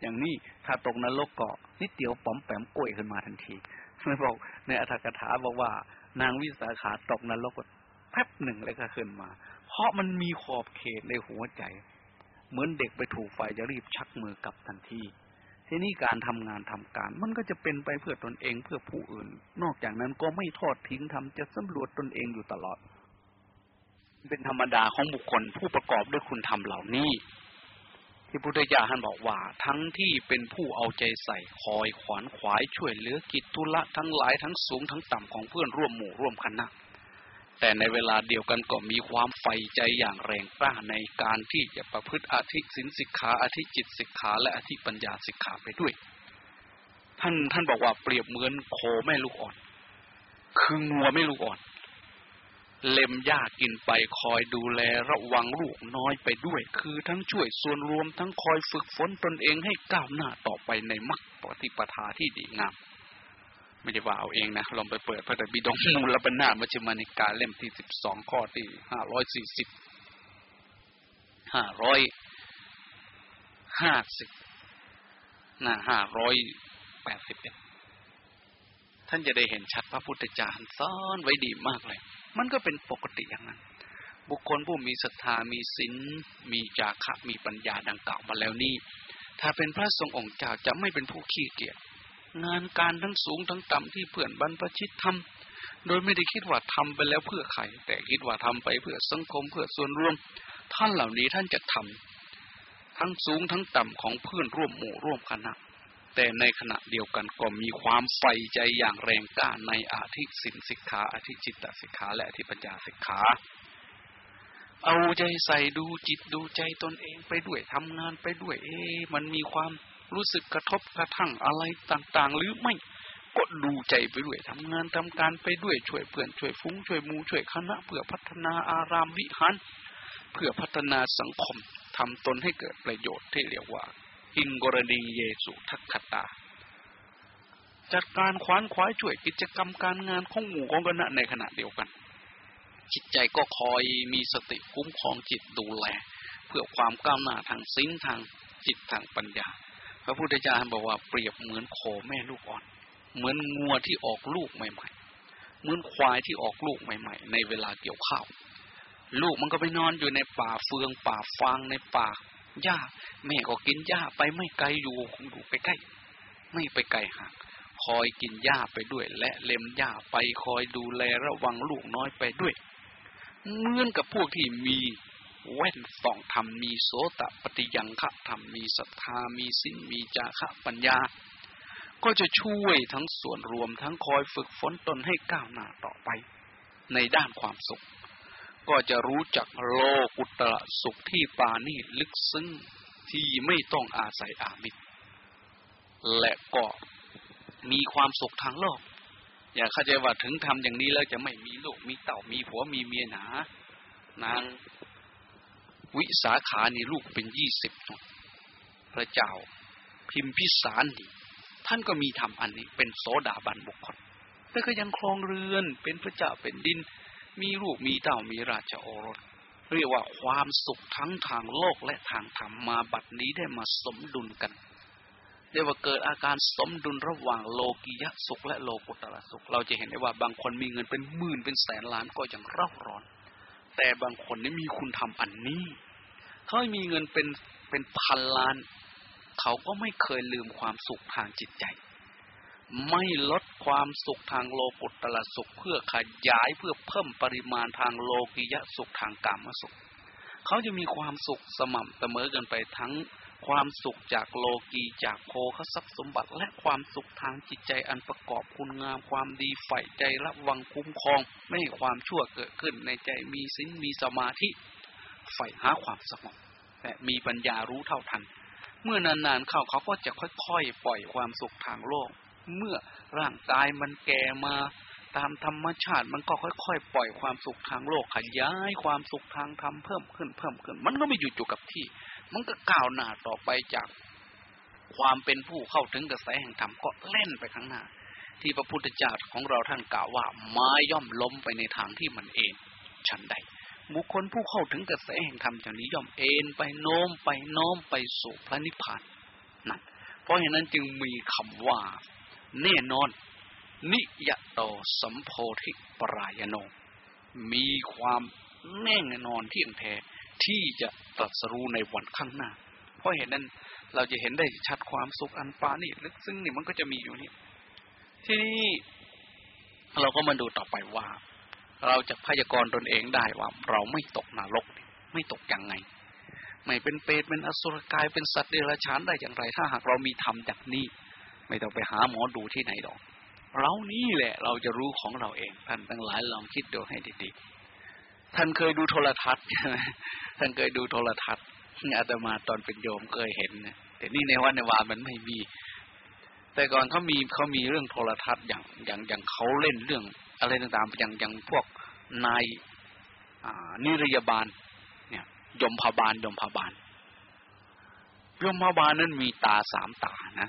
อย่างนี้ถ้าตกนรกเกาะนิดเดียวป๋อมแปมกล้วยขึ้นมาทันทีไม่บอกในอัตถกถาบอกว่า นางวิสาขาตกนรกแป๊บหนึ่งเลยก็ขึ้นมา เพราะมันมีขอบเขตในหัวใจ เหมือนเด็กไปถูกไฟจะรีบชักมือกลับทันทีทีนี้การทำงานทำการ มันก็จะเป็นไปเพื่อตนเองเพื่อผู้อื่น นอกจากนั้นก็ไม่ทอดทิ้งทำจะสำรวจตนเองอยู่ตลอด เป็นธรรมดาของบุคคลผู้ประกอบด้วยคุณธรรมเหล่านี้ ที่พุทธเจ้าท่านบอกว่า ทั้งที่เป็นผู้เอาใจใส่คอยขวานขวายช่วยเหลือกิจธุระทั้งหลายทั้งสูงทั้งต่ำของเพื่อนร่วมหมู่ร่วมคณะแต่ในเวลาเดียวกันก็มีความใฝ่ใจอย่างแรงกล้าในการที่จะประพฤติอธิสินสิกขาอธิจิตสิกขาและอธิปัญญาสิกขาไปด้วย ท่านท่านบอกว่าเปรียบเหมือนโคแม่ลูกอ่อน คืองัวไม่ลูกอ่อน เล็มหญ้ากินไปคอยดูแลระวังลูกน้อยไปด้วย คือทั้งช่วยส่วนรวมทั้งคอยฝึกฝนตนเองให้ก้าวหน้าต่อไปในมรรคปฏิปทาที่ดีงามไม่ได้ว่าเอาเองนะลองไปเปิดพระไตรปิฎกมูลปัญนามัชมานิกาเล่มที่สิบสองข้อที่ห้าร้อยสี่สิบห้าร้อยห้าสิบหน้าห้าร้อยแปดสิบเอ็ดท่านจะได้เห็นชัดพระพุทธเจ้าซ่อนไว้ดีมากเลย มันก็เป็นปกติอย่างนั้น บุคคลผู้มีศรัทธามีศีลมีจาคะมีปัญญาดังกล่าวมาแล้วนี่ถ้าเป็นพระทรงองค์เจ้าจะไม่เป็นผู้ขี้เกียจงานการทั้งสูงทั้งต่ำที่เพื่อนบรรพชิตทำโดยไม่ได้คิดว่าทำไปแล้วเพื่อใคร แต่คิดว่าทำไปเพื่อสังคมเพื่อส่วนรวม ท่านเหล่านี้ท่านจะทำทั้งสูงทั้งต่ำของเพื่อนร่วมหมู่ร่วมคณะ แต่ในขณะเดียวกันก็มีความใฝ่ใจอย่างแรงกล้าในอาธิสินสิกขาอาธิจิตตสิกขาและอธิปัญญาสิกขาเอาใจใส่ดูจิตดูใจตนเองไปด้วยทำงานไปด้วย เอ๊มันมีความรู้สึกกระทบกระทั่งอะไรต่างๆ หรือไม่ก็ดูใจไปด้วยทำงานทำการไปด้วยช่วยเพื่อนช่วยฟุ้งช่วยมูช่วยคณะเพื่อพัฒนาอารามวิหารเพื่อพัฒนาสังคมทำตนให้เกิดประโยชน์ที่เรียกว่า อิงกรณีเยสุทักขตา จัดการขวานขวายช่วยกิจกรรมการงานของหมู่ของคณะในขณะเดียวกัน จิตใจก็คอยมีสติคุ้มครองจิตดูแล เพื่อความก้าวหน้าทางสิ้นทางจิตทางปัญญา พระพุทธเจ้าบอกว่าเปรียบเหมือนโคแม่ลูกอ่อน เหมือนงัวที่ออกลูกใหม่ ๆ เหมือนควายที่ออกลูกใหม่ ๆ ในเวลาเกี่ยวข้าวลูกมันก็ไปนอนอยู่ในป่าเฟืองป่าฟางในป่า หญ้าแม่ก็กินหญ้าไปไม่ไกลอยู่อยู่ใกล้ๆไม่ไปไกลห่างคอยกินหญ้าไปด้วย และเล็มหญ้าไปคอยดูแลระวังลูกน้อยไปด้วยเหมือนกับพวกที่มีแว่นส่องธรรมมีโสตปฏิยังฆะธรรมมีศรัทธามีสิ้นมีจาคะปัญญา ก็จะช่วยทั้งส่วนรวมทั้งคอยฝึกฝนตนให้ก้าวหน้าต่อไป ในด้านความสุข ก็จะรู้จักโลกุตระสุขที่ปานีลึกซึ้งที่ไม่ต้องอาศัยอามิตร และก็มีความสุขทางโลก อย่าเข้าใจว่าถึงทำอย่างนี้แล้วจะไม่มีลูกมีเต่ามีผัวมีเมียหนา นางวิสาขานี่ลูกเป็นยี่สิบพระเจ้าพิมพิสารนี่ท่านก็มีทำอันนี้เป็นโสดาบันบุคคลแต่ก็ยังครองเรือนเป็นพระเจ้าเป็นดิน มีลูกมีเต่ามีราชโอรส เรียกว่าความสุขทั้งทางโลกและทางธรรมมาบัดนี้ได้มาสมดุลกันเรียกว่าเกิดอาการสมดุลระหว่างโลกิยะสุขและโลกุตระสุข เราจะเห็นได้ว่าบางคนมีเงินเป็นหมื่นเป็นแสนล้านก็ยังเร่าร้อน แต่บางคนนี่มีคุณทำอันนี้เขามีเงินเป็นเป็นพันล้าน เขาก็ไม่เคยลืมความสุขทางจิตใจ ไม่ลดความสุขทางโลกุตระสุขเพื่อขยายเพื่อเพิ่มปริมาณทางโลกิยะสุขทางกามสุข เขาจะมีความสุขสม่ำเสมอกันไปทั้งความสุขจากโลกีจากโภคทรัพย์สมบัติ และความสุขทางจิตใจอันประกอบคุณงามความดีใฝ่ใจระวังคุ้มครอง ไม่ให้ความชั่วเกิดขึ้นในใจมีสินมีสมาธิใฝ่หาความสงบและมีปัญญารู้เท่าทัน เมื่อนานๆเข้าเขาก็จะค่อยๆ ปล่อยความสุขทางโลก เมื่อร่างกายมันแก่มาตามธรรมชาติมันก็ค่อยๆ ปล่อยความสุขทางโลกขยายความสุขทางธรรมเพิ่มขึ้นเพิ่มขึ้น มันก็ไม่หยุดอยู่กับที่ มันก็ก้าวหน้าต่อไปจากความเป็นผู้เข้าถึงกระแสแห่งธรรมก็เล่นไปข้างหน้า ที่พระพุทธเจ้าของเราท่านกล่าวว่าไม้ย่อมล้มไปในทางที่มันเองฉันใดบุคคลผู้เข้าถึงกระแสแห่งธรรมอย่างนี้ย่อมเอ็นไปโน้มไปโน้มไปสู่พระนิพพานนั่นเพราะฉะนั้นจึงมีคำว่า แน่นอน นิยโตสัมโพธิปรายโน มีความแน่นอนที่แท้ที่จะตรัสรู้ในวันข้างหน้า เพราะเห็นนั้นเราจะเห็นได้ชัดความสุขอันปานี่ลึกซึ่งนี่มันก็จะมีอยู่นี่ที่นี้เราก็มาดูต่อไปว่า เราจะพยากรณ์ตนเองได้ว่า เราไม่ตกนรก ไม่ตกยังไง ไม่เป็นเปรตเป็นอสุรกายเป็นสัตว์เดรัจฉานได้อย่างไร ถ้าหากเรามีธรรมจากนี้ ไม่ต้องไปหาหมอดูที่ไหนหรอก เรานี่แหละเราจะรู้ของเราเอง ท่านทั้งหลายลองคิดดูให้ดีๆ ท่านเคยดูโทรทัศน์ใช่ไหมท่านเคยดูโทรทัศน์อาตมาตอนเป็นโยมเคยเห็นนะแต่นี่ในวันในวามันไม่มี แต่ก่อนเขามีเขามีเรื่องโทรทัศน์อย่างอย่างอย่างเขาเล่นเรื่อง อะไรต่างๆอย่างอย่างพวกนายนิรยาบาล เนี่ยยมพาบาลยมพาบาลยมพาบาลนั้นมีตาสามตานะ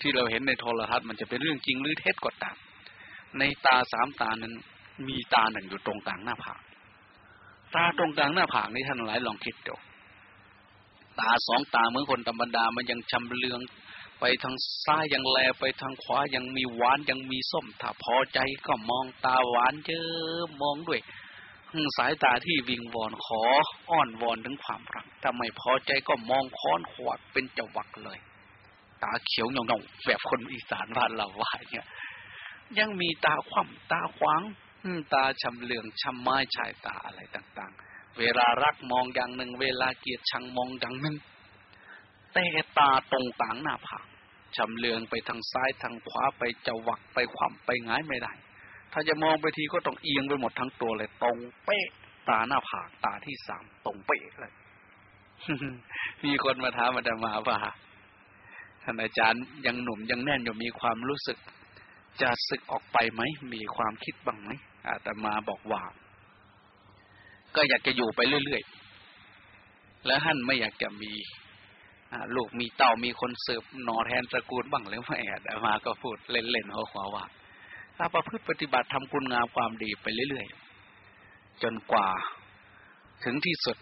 ที่เราเห็นในโทรทัศน์มันจะเป็นเรื่องจริงหรือเท็จก็ตามในตาสามตานั้น มีตาหนึ่งอยู่ตรงกลางหน้าผากตาตรงกลางหน้าผากนี่ท่านหลายลองคิดดูตาสองตาเหมือนคนธรรมดามันยังชำเลือง ไปทางซ้ายยังแลไปทางขวายังมีหวานยังมีส้ม ถ้าพอใจก็มองตาหวานเยอะมองด้วยสายตาที่วิงวอนขออ้อนวอนถึงความรักถ้าไม่พอใจก็มองค้อนขวดเป็นจวักเลย ตาเขียวหงงๆแบบคนอีสานบ้านเราว่าเนี่ย ยังมีตาคว่ำตาขวางตาชำเลืองชำไม้ชายตาอะไรต่าง ๆ เวลารักมองอย่างหนึ่ง เวลาเกลียดชังมองอย่างหนึ่งแต่ตาตรงกลางหน้าผากชำเลืองไปทางซ้ายทางขวาไปจะวักไปขวำไปงายไม่ได้ ถ้าจะมองไปทีก็ต้องเอียงไปหมดทั้งตัวเลยตรงเป๊ะ ตาหน้าผากตาที่สามตรงเป๊ะเลย มีคนมาถามมาแต่มาว่า ท่านอาจารย์ยังหนุ่มยังแน่นอยู่มีความรู้สึก จะศึกออกไปไหม มีความคิดบ้างไหมอาตมาบอกว่า ก็อยากจะอยู่ไปเรื่อยๆ แล้วท่านไม่อยากจะมีลูกมีเต่ามีคนเสิร์ฟนอแทนตระกูลบ้างหรือไม่อาตมาก็พูดเล่นๆหัวขวาว่าถ้าประพฤติปฏิบัติทำคุณงามความดีไปเรื่อยๆ จนกว่า ถึงที่สุด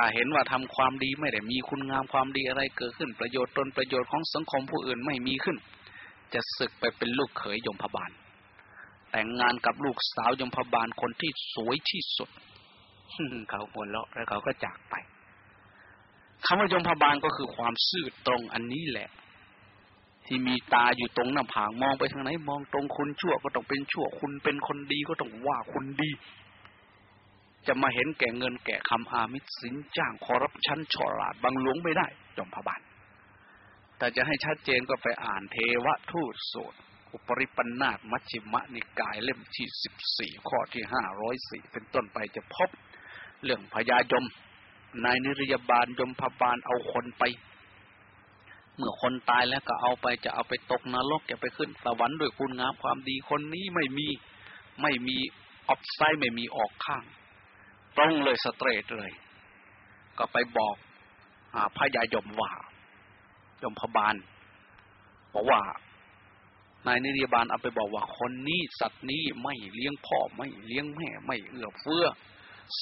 ถ้าเห็นว่าทำความดีไม่ได้มีคุณงามความดีอะไรเกิดขึ้น ประโยชน์ตนประโยชน์ของสังคมผู้อื่นไม่มีขึ้น จะศึกไปเป็นลูกเขยยมพบาล แต่งงานกับลูกสาวยมพบาลคนที่สวยที่สุดเขาหัวเราะแล้วเขาก็จากไปคำว่ายมพบาลก็คือความซื่อตรงอันนี้แหละ ที่มีตาอยู่ตรงหน้าผากมองไปทางไหน มองตรงคนชั่วก็ต้องเป็นชั่ว คุณเป็นคนดีก็ต้องว่าคุณดี จะมาเห็นแก่เงินแก่คำอามิตรสินจ้างคอรับชั้นฉลาดบังหลวงไม่ได้ยมพบาลแต่จะให้ชัดเจนก็ไปอ่านเทวทูตโสดอุปริปันนาตมัชฌิมะนิกายเล่มที่สิบสี่ข้อที่ห้าร้อยสี่เป็นต้นไปจะพบ เรื่องพญายม นายนิรยาบาลยมพบาลเอาคนไป เมื่อคนตายแล้วก็เอาไปจะเอาไปตกนรกจะไปขึ้นสวรรค์ด้วยคุณงามความดีคนนี้ไม่มีไม่มีออฟไซด์ไม่มีออกข้าง ตรงเลยสเตรทเลย ก็ไปบอกอพญายมว่ายมพบาล บอกว่านายนิริบาลเอาไปบอกว่าคนนี้สัตว์นี้ไม่เลี้ยงพ่อไม่เลี้ยงแม่ ไม่เอื้อเฟื้อ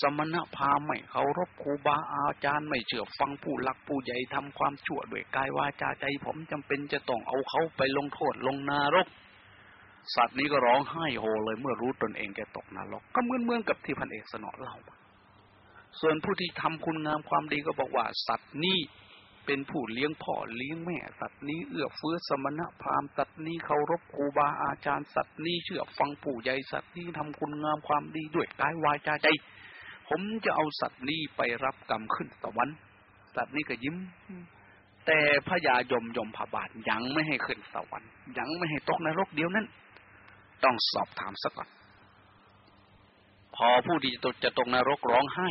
สมณพาไม่เคารพครูบาอาจารย์ไม่เชื่อฟังผู้หลักผู้ใหญ่ทำความชั่วด้วยกายวาจาใจ ผมจำเป็นจะต้องเอาเขาไปลงโทษลงนรก สัตว์นี้ก็ร้องไห้โฮเลยเมื่อรู้ตนเองจะตกนรก ก็เหมือนเมือนกับที่พันเอกสนอเล่า ส่วนผู้ที่ทำคุณงามความดีก็บอกว่า สัตว์นี้เป็นผู้เลี้ยงพ่อเลี้ยงแม่ สัตว์นี้เอื้อเฟื้อสมณพราหมณ์สัตว์นี้เคารพครูบาอาจารย์สัตว์นี้เชื่อฟังผู้ใหญ่สัตว์นี้ทำคุณงามความดีด้วยกายวาจาใจ ผมจะเอาสัตว์นี้ไปรับกรรมขึ้นสวรรค์สัตว์นี้ก็ยิ้ม แต่พระยายมยมพบาทยังไม่ให้ขึ้นสวรรค์ยังไม่ให้ตกนรกเดียวนั้น ต้องสอบถามสักก่อนพอผู้ดีจะตกนรกร้องไห้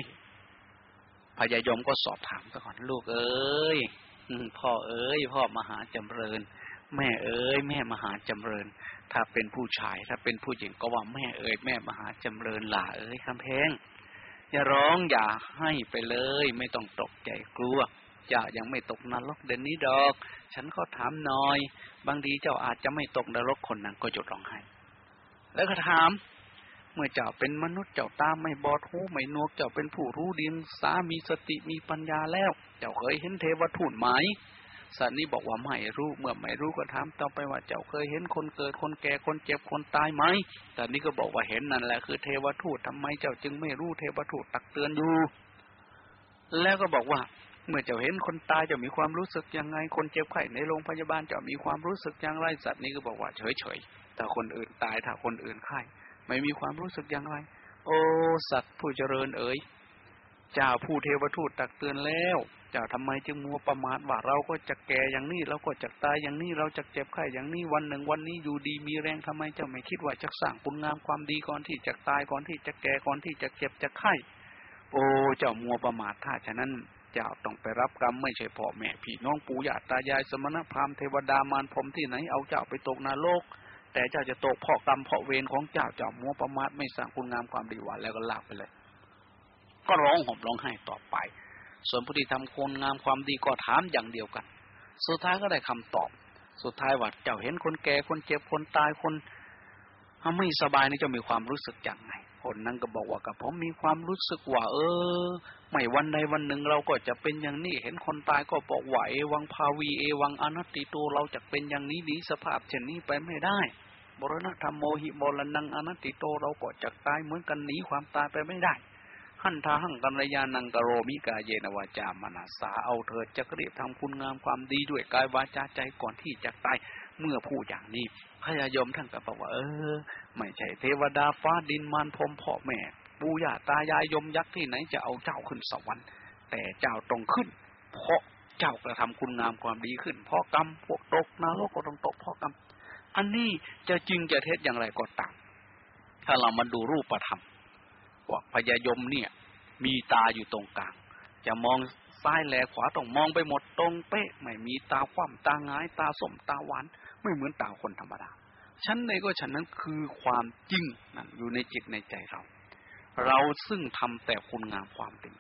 พญายมก็สอบถามซะก่อนลูกเอ้ยพ่อเอ้ย พ่อมหาจำเริญ แม่เอ้ย แม่มหาจำเริญ ถ้าเป็นผู้ชาย ถ้าเป็นผู้หญิงก็ว่าแม่เอ้ย แม่มหาจำเริญหล่าเอ้ยคำแพงอย่าร้องอย่าให้ไปเลย ไม่ต้องตกใจกลัวเจ้ายังไม่ตกนรกเดือนนี้ดอก ฉันก็ถามหน่อย บางทีเจ้าอาจจะไม่ตกนรกคนนั้นก็หยุดร้องไห้แล้วก็ถาม เมื่อเจ้าเป็นมนุษย์เจ้าตาไม่บอดหูไม่นวกเจ้าเป็นผู้รู้ดินสามีสติมีปัญญาแล้ว เจ้าเคยเห็นเทวทูตไหมสัตว์นี้บอกว่าไม่รู้เมื่อไม่รู้ก็ถามต่อไปว่าเจ้าเคยเห็นคนเกิดคนแก่คนเจ็บคนตายไหมสัตว์นี้ก็บอกว่าเห็นนั่นแหละคือเทวทูตทำไมเจ้าจึงไม่รู้เทวทูตตักเตือนอยู่ แล้วก็บอกว่า เมื่อเจ้าเห็นคนตายจะมีความรู้สึกยังไง คนเจ็บไข้ในโรงพยาบาลจะมีความรู้สึกอย่างไรสัตว์นี้ก็บอกว่าเฉยๆถ้าคนอื่นตายถ้าคนอื่นไข้ ไม่มีความรู้สึกอย่างไร โอ้สัตว์ผู้เจริญเอ๋ยเจ้าผู้เทวทูตตักเตือนแล้วเจ้าทำไมจึงมัวประมาทว่าเราก็จะแก่อย่างนี้เราก็จะตายอย่างนี้เราจะเจ็บไข้อย่างนี้วันหนึ่งวันนี้อยู่ดีมีแรงทำไมเจ้าไม่คิดว่าจะสร้างคุณงามความดีก่อนที่จะตายก่อนที่จะแก่ก่อนที่จะเจ็บจะไข้โอ้เจ้ามัวประมาทถ้าฉะนั้นเจ้าต้องไปรับกรรมไม่ใช่พ่อแม่พี่น้องปู่ย่าตายายสมณพราหมณ์เทวดามารพรมที่ไหนเอาเจ้าไปตกนรก แต่เจ้าจะตกเพราะกรรมเพราะเวรของเจ้าเจ้ามัวประมาทไม่สร้างคุณงามความดีหวานแล้วก็ลากไปเลย ก็ร้องห่มร้องไห้ต่อไป ส่วนผู้ที่ทำคุณงามความดีก็ถามอย่างเดียวกัน สุดท้ายก็ได้คำตอบ สุดท้ายว่าเจ้าเห็นคนแก่คนเจ็บคนตายคนไม่สบายนี่จะมีความรู้สึกอย่างไรคนนั้นก็บอกว่ากับผมมีความรู้สึกว่า เออ ไม่วันใดวันหนึ่งเราก็จะเป็นอย่างนี้ เห็นคนตายก็บอกว่าเอวังภาวีเอวังอนัตติโตเราจะเป็นอย่างนี้ดีสภาพเช่นนี้ไปไม่ได้ บรณธรรมโมหิบรนังอนัตติโตเราก็จะตายเหมือนกันหนีความตายไปไม่ได้หันทาหังกัลยานังกโรมิกาเยนวาจามนาสาเอาเถิดจะเรียบทำคุณงามความดีด้วยกายวาจาใจก่อนที่จะตายเมื่อผู้อย่างนี้พญายมท่านก็บอกว่า เออ ไม่ใช่เทวดาฟ้าดินมารพรมพ่อแม่ ปู่ย่าตายายยมยักษ์ที่ไหนจะเอาเจ้าขึ้นสวรรค์ แต่เจ้าต้องขึ้น เพราะเจ้ากระทำคุณงามความดีขึ้น เพราะกรรมพวกตกนรกก็ต้องตกเพราะกรรม อันนี้จะจริงจะเท็จอย่างไรก็ตาม ถ้าเรามาดูรูปธรรมว่าพญายมเนี่ย มีตาอยู่ตรงกลาง จะมองซ้ายแลขวาต้องมองไปหมดตรงเป๊ะ ไม่มีตาคว่ำตาง้าย ตาสมตาหวานไม่เหมือนตาคนธรรมดาฉันในก็ฉันนั้นคือความจริงนั่นอยู่ในจิตในใจเรา เราซึ่งทำแต่คุณงามความดี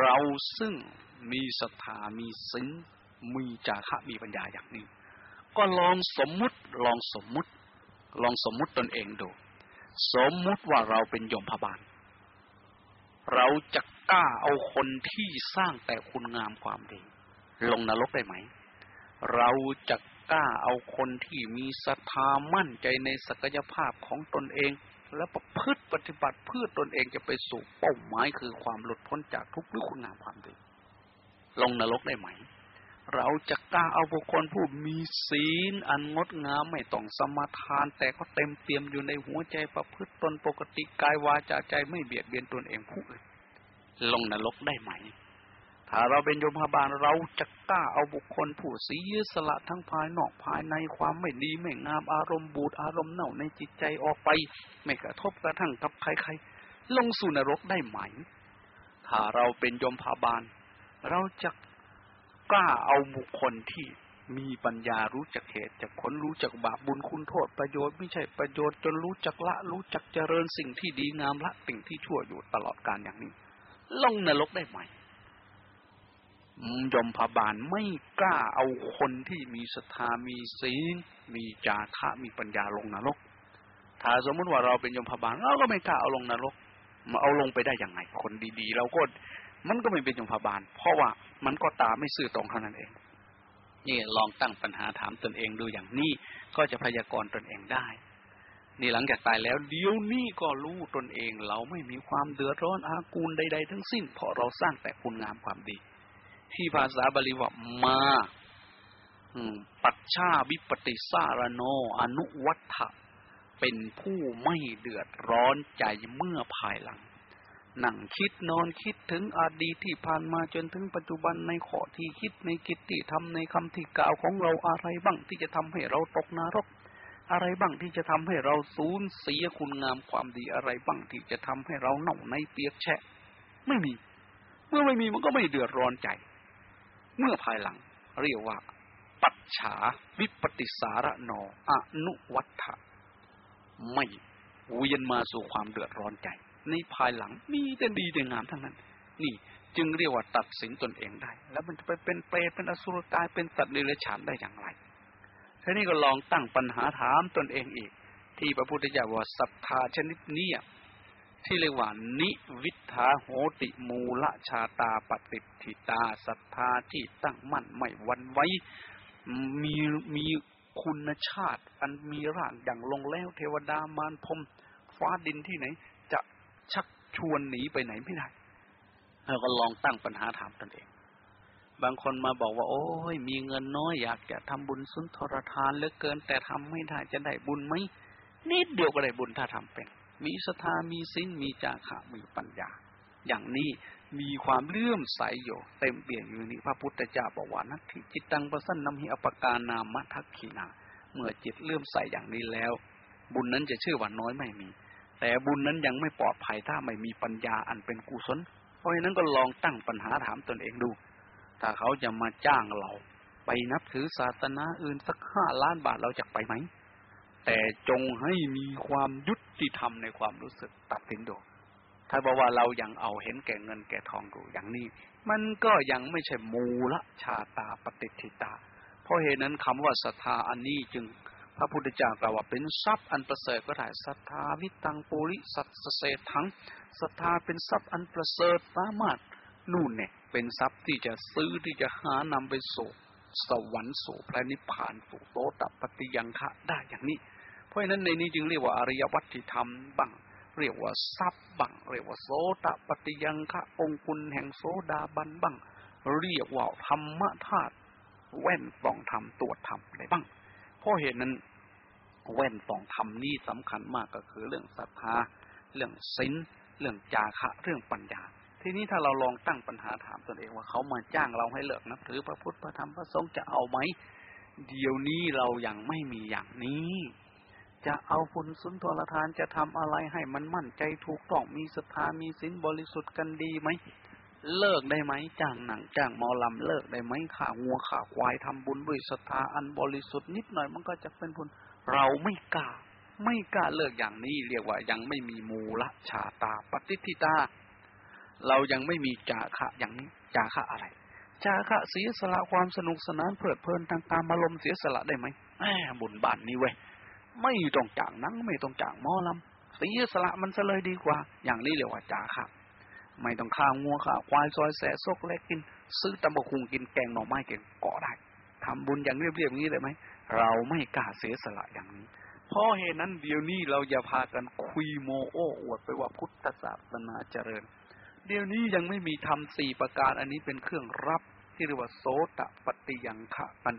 เราซึ่งมีศรัทธามีสิงมีจาระมีปัญญาอย่างนี้ ก็ลองสมมุติ ลองสมมุติ ลองสมมุติตนเองดู สมมุติว่าเราเป็นยมพบาล เราจะกล้าเอาคนที่สร้างแต่คุณงามความดี ลงนรกได้ไหม เราจะกล้าเอาคนที่มีศรัทธามั่นใจในศักยภาพของตนเอง และประพฤติปฏิบัติเพื่อตนเองจะไปสู่เป้าหมายคือความหลุดพ้นจากทุกข์หรือคุณงามความดี ลงนรกได้ไหม เราจะกล้าเอาบุคคลผู้มีศีล อันงดงามไม่ต้องสมาทาน แต่ก็เต็มเปี่ยมอยู่ในหัวใจประพฤติตนปกติกายวาจาใจไม่เบียดเบียนตนเองผู้อื่นลงนรกได้ไหม ถ้าเราเป็นโยมพาบาลเราจะกล้าเอาบุคคลผู้สียสละทั้งภายนอกภายในความไม่ดีไม่งามอารมณ์บูดอารมณ์เน่าในจิตใจออกไป ไม่กระทบกระทั่งกับใครๆ ลงสู่นรกได้ไหม ถ้าเราเป็นโยมพาบาล เราจะ กล้าเอาบุคคลที่มีปัญญารู้จักเหตุจักผลรู้จักบาปบุญคุณโทษประโยชน์ไม่ใช่ประโยชน์จนรู้จักละ รู้จักเจริญสิ่งที่ดีงามละสิ่งที่ชั่วอยู่ตลอดการอย่างนี้ ลงนรกได้ไหมยมพบาลไม่กล้าเอาคนที่มีศรัทธามีศีลมีจาระมีปัญญาลงนรก ถ้าสมมติว่าเราเป็นยมพบาลเราก็ไม่กล้าเอาลงนรกมาเอาลงไปได้ยังไง คนดีๆ เราก็มันก็ไม่เป็นยมพบาล เพราะว่า มันก็ตาไม่ซื่อตรงเท่านั้นเอง นี่ลองตั้งปัญหาถามตนเองดูอย่างนี้ก็จะพยากรณ์ตนเองได้ นี่หลังจากตายแล้วเดี๋ยวนี้ก็รู้ตนเอง เราไม่มีความเดือดร้อนอากูลใด ๆ ทั้งสิ้น เพราะเราสร้างแต่คุณงามความดี ที่ภาษาบาลีว่ามาปัจชาวิปติสารโน อนุวัฏะเป็นผู้ไม่เดือดร้อนใจเมื่อภายหลัง นั่งคิดนอนคิดถึงอดีตที่ผ่านมาจนถึงปัจจุบันในข้อที่คิดในกิจที่ทำในคำที่กล่าวของเราอะไรบ้างที่จะทำให้เราตกนรก อะไรบ้างที่จะทำให้เราสูญเสียคุณงามความดีอะไรบ้างที่จะทำให้เราเน่าในเปียกแฉะ ไม่มี เมื่อไม่มีมันก็ไม่เดือดร้อนใจ เมื่อภายหลัง เรียกว่า ปัจฉาวิปติสารโนอนุวัฏะไม่เวียนมาสู่ความเดือดร้อนใจ ในภายหลังมีแต่ดีแต่งามทั้งนั้น นี่จึงเรียกว่าตัดสินตนเองได้ แล้วมันจะไปเป็นเปรตเป็นอสุรกายเป็นตัดเดรัจฉานได้อย่างไรทีนี้ก็ลองตั้งปัญหาถามตนเองอีก ที่พระพุทธเจ้าว่าศรัทธาชนิดนี้ที่เรียกว่านิวิทาโหติมูละชาตาปฏิทิตาศรัทธาที่ตั้งมั่นไม่วันไว้ มีมีคุณชาติ อันมีร่างอย่างลงแล้วเทวดามารพรมฟ้าดินที่ไหน ชักชวนหนีไปไหนไม่ได้เราก็ลองตั้งปัญหาถามตนเอง บางคนมาบอกว่า โอ้ยมีเงินน้อยอยากจะทำบุญสุนทรทานเหลือเกิน แต่ทำไม่ได้จะได้บุญไหมนิดเดียวก็ได้บุญถ้าทำเป็น มีศรัทธามีสิ้นมีจาระมีปัญญา อย่างนี้มีความเลื่อมใสอยู่เต็มเปี่ยมอยู่นี่พระพุทธเจ้าบอกว่านัตถิจิตตังประสันนำหิอปการนามทักขีนา เมื่อจิตเลื่อมใสอย่างนี้แล้ว บุญนั้นจะชื่อว่าน้อยไม่มี แต่บุญนั้นยังไม่ปลอดภัยถ้าไม่มีปัญญาอันเป็นกุศล เพราะฉะนั้นก็ลองตั้งปัญหาถามตนเองดู ถ้าเขาจะมาจ้างเรา ไปนับถือศาสนาอื่นสักห้าล้านบาทเราจะไปไหม แต่จงให้มีความยุติธรรมในความรู้สึกตัดสินดูถ้าบอกว่าเรายังเอาเห็นแก่เงินแก่ทองดูอย่างนี้ มันก็ยังไม่ใช่มูละชาตาปฏิทิตา เพราะเหตุนั้นคำว่าศรัทธาอันนี้จึง พระพุทธเจ้ากล่าวว่าเป็นทรัพย์อันประเสริฐก็ได้ศรัทธาวิตังปุริสัตเสถังศรัทธาเป็นทรัพย์อันประเสริฐสามารถนู่นเนี่ย เป็นทรัพย์ที่จะซื้อที่จะหานำไปสู่สวรรค์สู่พระนิพพานสู่โตตัปฏิยังคะได้อย่างนี้ เพราะฉะนั้นในนี้จึงเรียกว่าอริยวัตถิธรรมบังเรียกว่าทรัพย์บังเรียกว่าโสตปฏิยังคะองคุณแห่งโสดาบันบังเรียกว่าธรรมธาตุแว่นส่องธรรมตรวจธรรมอะไรบ้าง เพราะเหตุนั้น แว่นสองธรรมนี้สำคัญมากก็คือ เรื่องศรัทธา เรื่องศีลเรื่องจาคะ เรื่องปัญญา ทีนี้ถ้าเราลองตั้งปัญหาถามตนเองว่าเขามาจ้างเราให้เลิกนับถือพระพุทธพระธรรมพระสงฆ์จะเอาไหมเดี๋ยวนี้เรายัางไม่มีอย่างนี้ จะเอาบุญสุนทรทานจะทำอะไรให้มันมั่นใจถูกต้องมีศรัทธามีศีลบริสุทธิ์กันดีไหม เลิกได้ไหมจ้างหนังจ้างมอลำเลิกได้ไหมขางัวขาควายทำบุญด้วยศรัทธาอันบริสุทธิ์นิดหน่อยมันก็จะเป็นบุญเราไม่กล้า ไม่กล้าเลิกอย่างนี้ เรียกว่ายังไม่มีมูละชาตาปฏิทิตา เรายังไม่มีจาคะอย่างนี้จาคะอะไร จาคะเสียสละความสนุกสนานเพลิดเพลินทางตามอารมณ์เสียสละได้ไหมแหมบุญบานนี้เว้ยไม่ต้องจ้างนังไม่ต้องจ้างมอลำเสียสละมันซะเลยดีกว่า อย่างนี้เรียกว่าจาคะ ไม่ต้องข้าวงัวข้าวควายซอยแสซกเล็กกิน ซื้อตำบะคุงกินแกงหน่อไม้กินเกาะได้ทำบุญอย่างเรียบๆอย่างนี้เลยไหม เราไม่กล้าเสียสละอย่างนี้เพราะเหตุนั้นเดี๋ยวนี้เราอย่าพากันคุยโมโอ้อวดไปว่าพุทธศาสนาเจริญ เดี๋ยวนี้ยังไม่มีทำสี่ประการอันนี้เป็นเครื่องรับที่เรียกว่าโสตปฏิยังขะมัน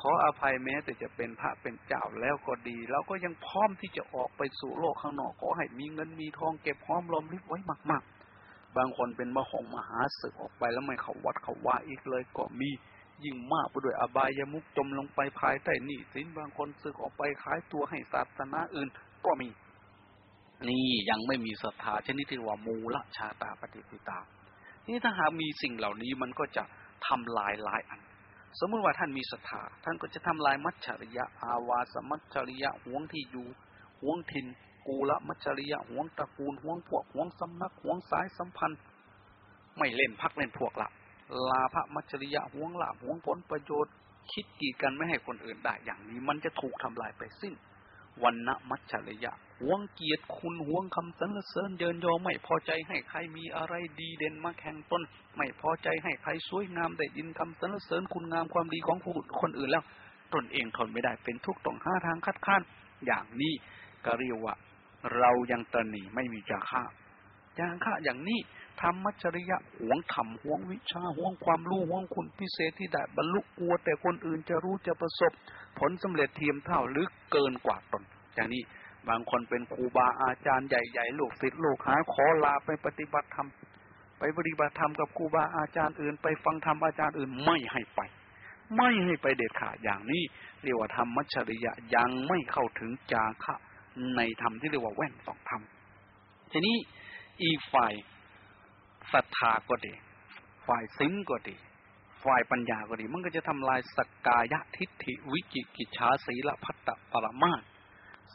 ขออภัยแม้แต่จะเป็นพระเป็นเจ้าแล้วก็ดีเราก็ยังพร้อมที่จะออกไปสู่โลกข้างนอกขอให้มีเงินมีทองเก็บหอมรอมริบไว้มากๆ บางคนเป็นมหงมหาศึกออกไปแล้วไม่เขาวัดเขาว่าอีกเลยก็มียิ่งมากไปด้วยอบายามุกจมลงไปภายใต้หนี้สินบางคนสึกออกไปขายตัวให้ศาสนาอื่นก็มี นี่ยังไม่มีศรัทธาชนิดที่ว่ามูละชาตาปฏิปิตา นี่ถ้าหากมีสิ่งเหล่านี้มันก็จะทำลายหลายอัน สมมุติว่าท่านมีศรัทธาท่านก็จะทำลายมัจฉริยะ อาวาสมัจฉริยะห่วงที่อยู่ห่วงถิ่น กูละมัจฉริยะห่วงตระกูลห่วงพวกห่วงสำนักห่วงสายสัมพันธ์ ไม่เล่นพักเล่นพวกละลาภมัจฉริยะห่วงลาห่วงผลประโยชน์ คิดกีดกันไม่ให้คนอื่นได้อย่างนี้ มันจะถูกทำลายไปสิ้นวันณมัจฉริยะห่วงเกียรติคุณห่วงคำสรรเสริญเยินยอไม่พอใจให้ใครมีอะไรดีเด่นมาแข่งต้น ไม่พอใจให้ใครสวยงามได้ยินคำสรรเสริญคุณงามความดีของผู้คนอื่นแล้ว ตนเองทนไม่ได้เป็นทุกข์ต้องหาทางคัดค้านอย่างนี้ก็เรียกว่า เรายังตนหนีไม่มีจาค่าจาค่าอย่างนี้ธรรมจริยะหวงธรรมหวงวิชาหวงความรู้หวงคุณพิเศษที่ได้บรรลุกลัว แต่คนอื่นจะรู้จะประสบ ผลสำเร็จเทียมเท่าหรือเกินกว่าตน อย่างนี้บางคนเป็นครูบาอาจารย์ใหญ่ๆลูกศิษย์ลูกหาขอลาไปปฏิบัติธรรมไปปฏิบัติธรรมกับครูบาอาจารย์อื่น ไปฟังธรรมอาจารย์อื่นไม่ให้ไป ไม่ให้ไปเด็ดขาดอย่างนี้เรียกว่าธรรมมัชริยะยังไม่เข้าถึงจาคะ ในธรรมที่เรียกว่าแว่นสองธรรมทีนี้อีฝ่ายศรัทธาก็ดี ฝ่ายซิ้นก็ดี ฝ่ายปัญญาก็ดี มันก็จะทำลายสกกายทิฏฐิวิจิกิจฉาสีละพัตตปรมา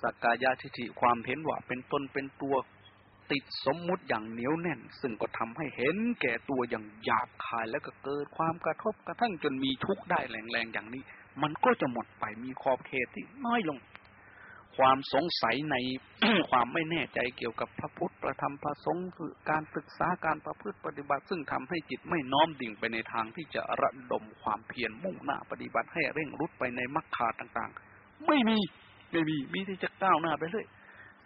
สกกายทิฏฐิความเห็นว่าเป็นตนเป็นตัวติดสมมุติอย่างเหนียวแน่น ซึ่งก็ทำให้เห็นแก่ตัวอย่างหยาบคายแล้วก็เกิดความกระทบกระทั่งจนมีทุกข์ได้แรงๆอย่างนี้ มันก็จะหมดไปมีขอบเขตที่น้อยลง ความสงสัยในความไม่แน่ใจเกี่ยวกับพระพุทธประธรรมประสงค์การศึกษาการประพฤติปฏิบัติ ซึ่งทำให้จิตไม่น้อมดิ่งไปในทางที่จะระดมความเพียรมุ่งหน้าปฏิบัติให้เร่งรุดไปในมรรคาต่างๆ ไม่มีไม่มีมีที่จะก้าวหน้าไปเลย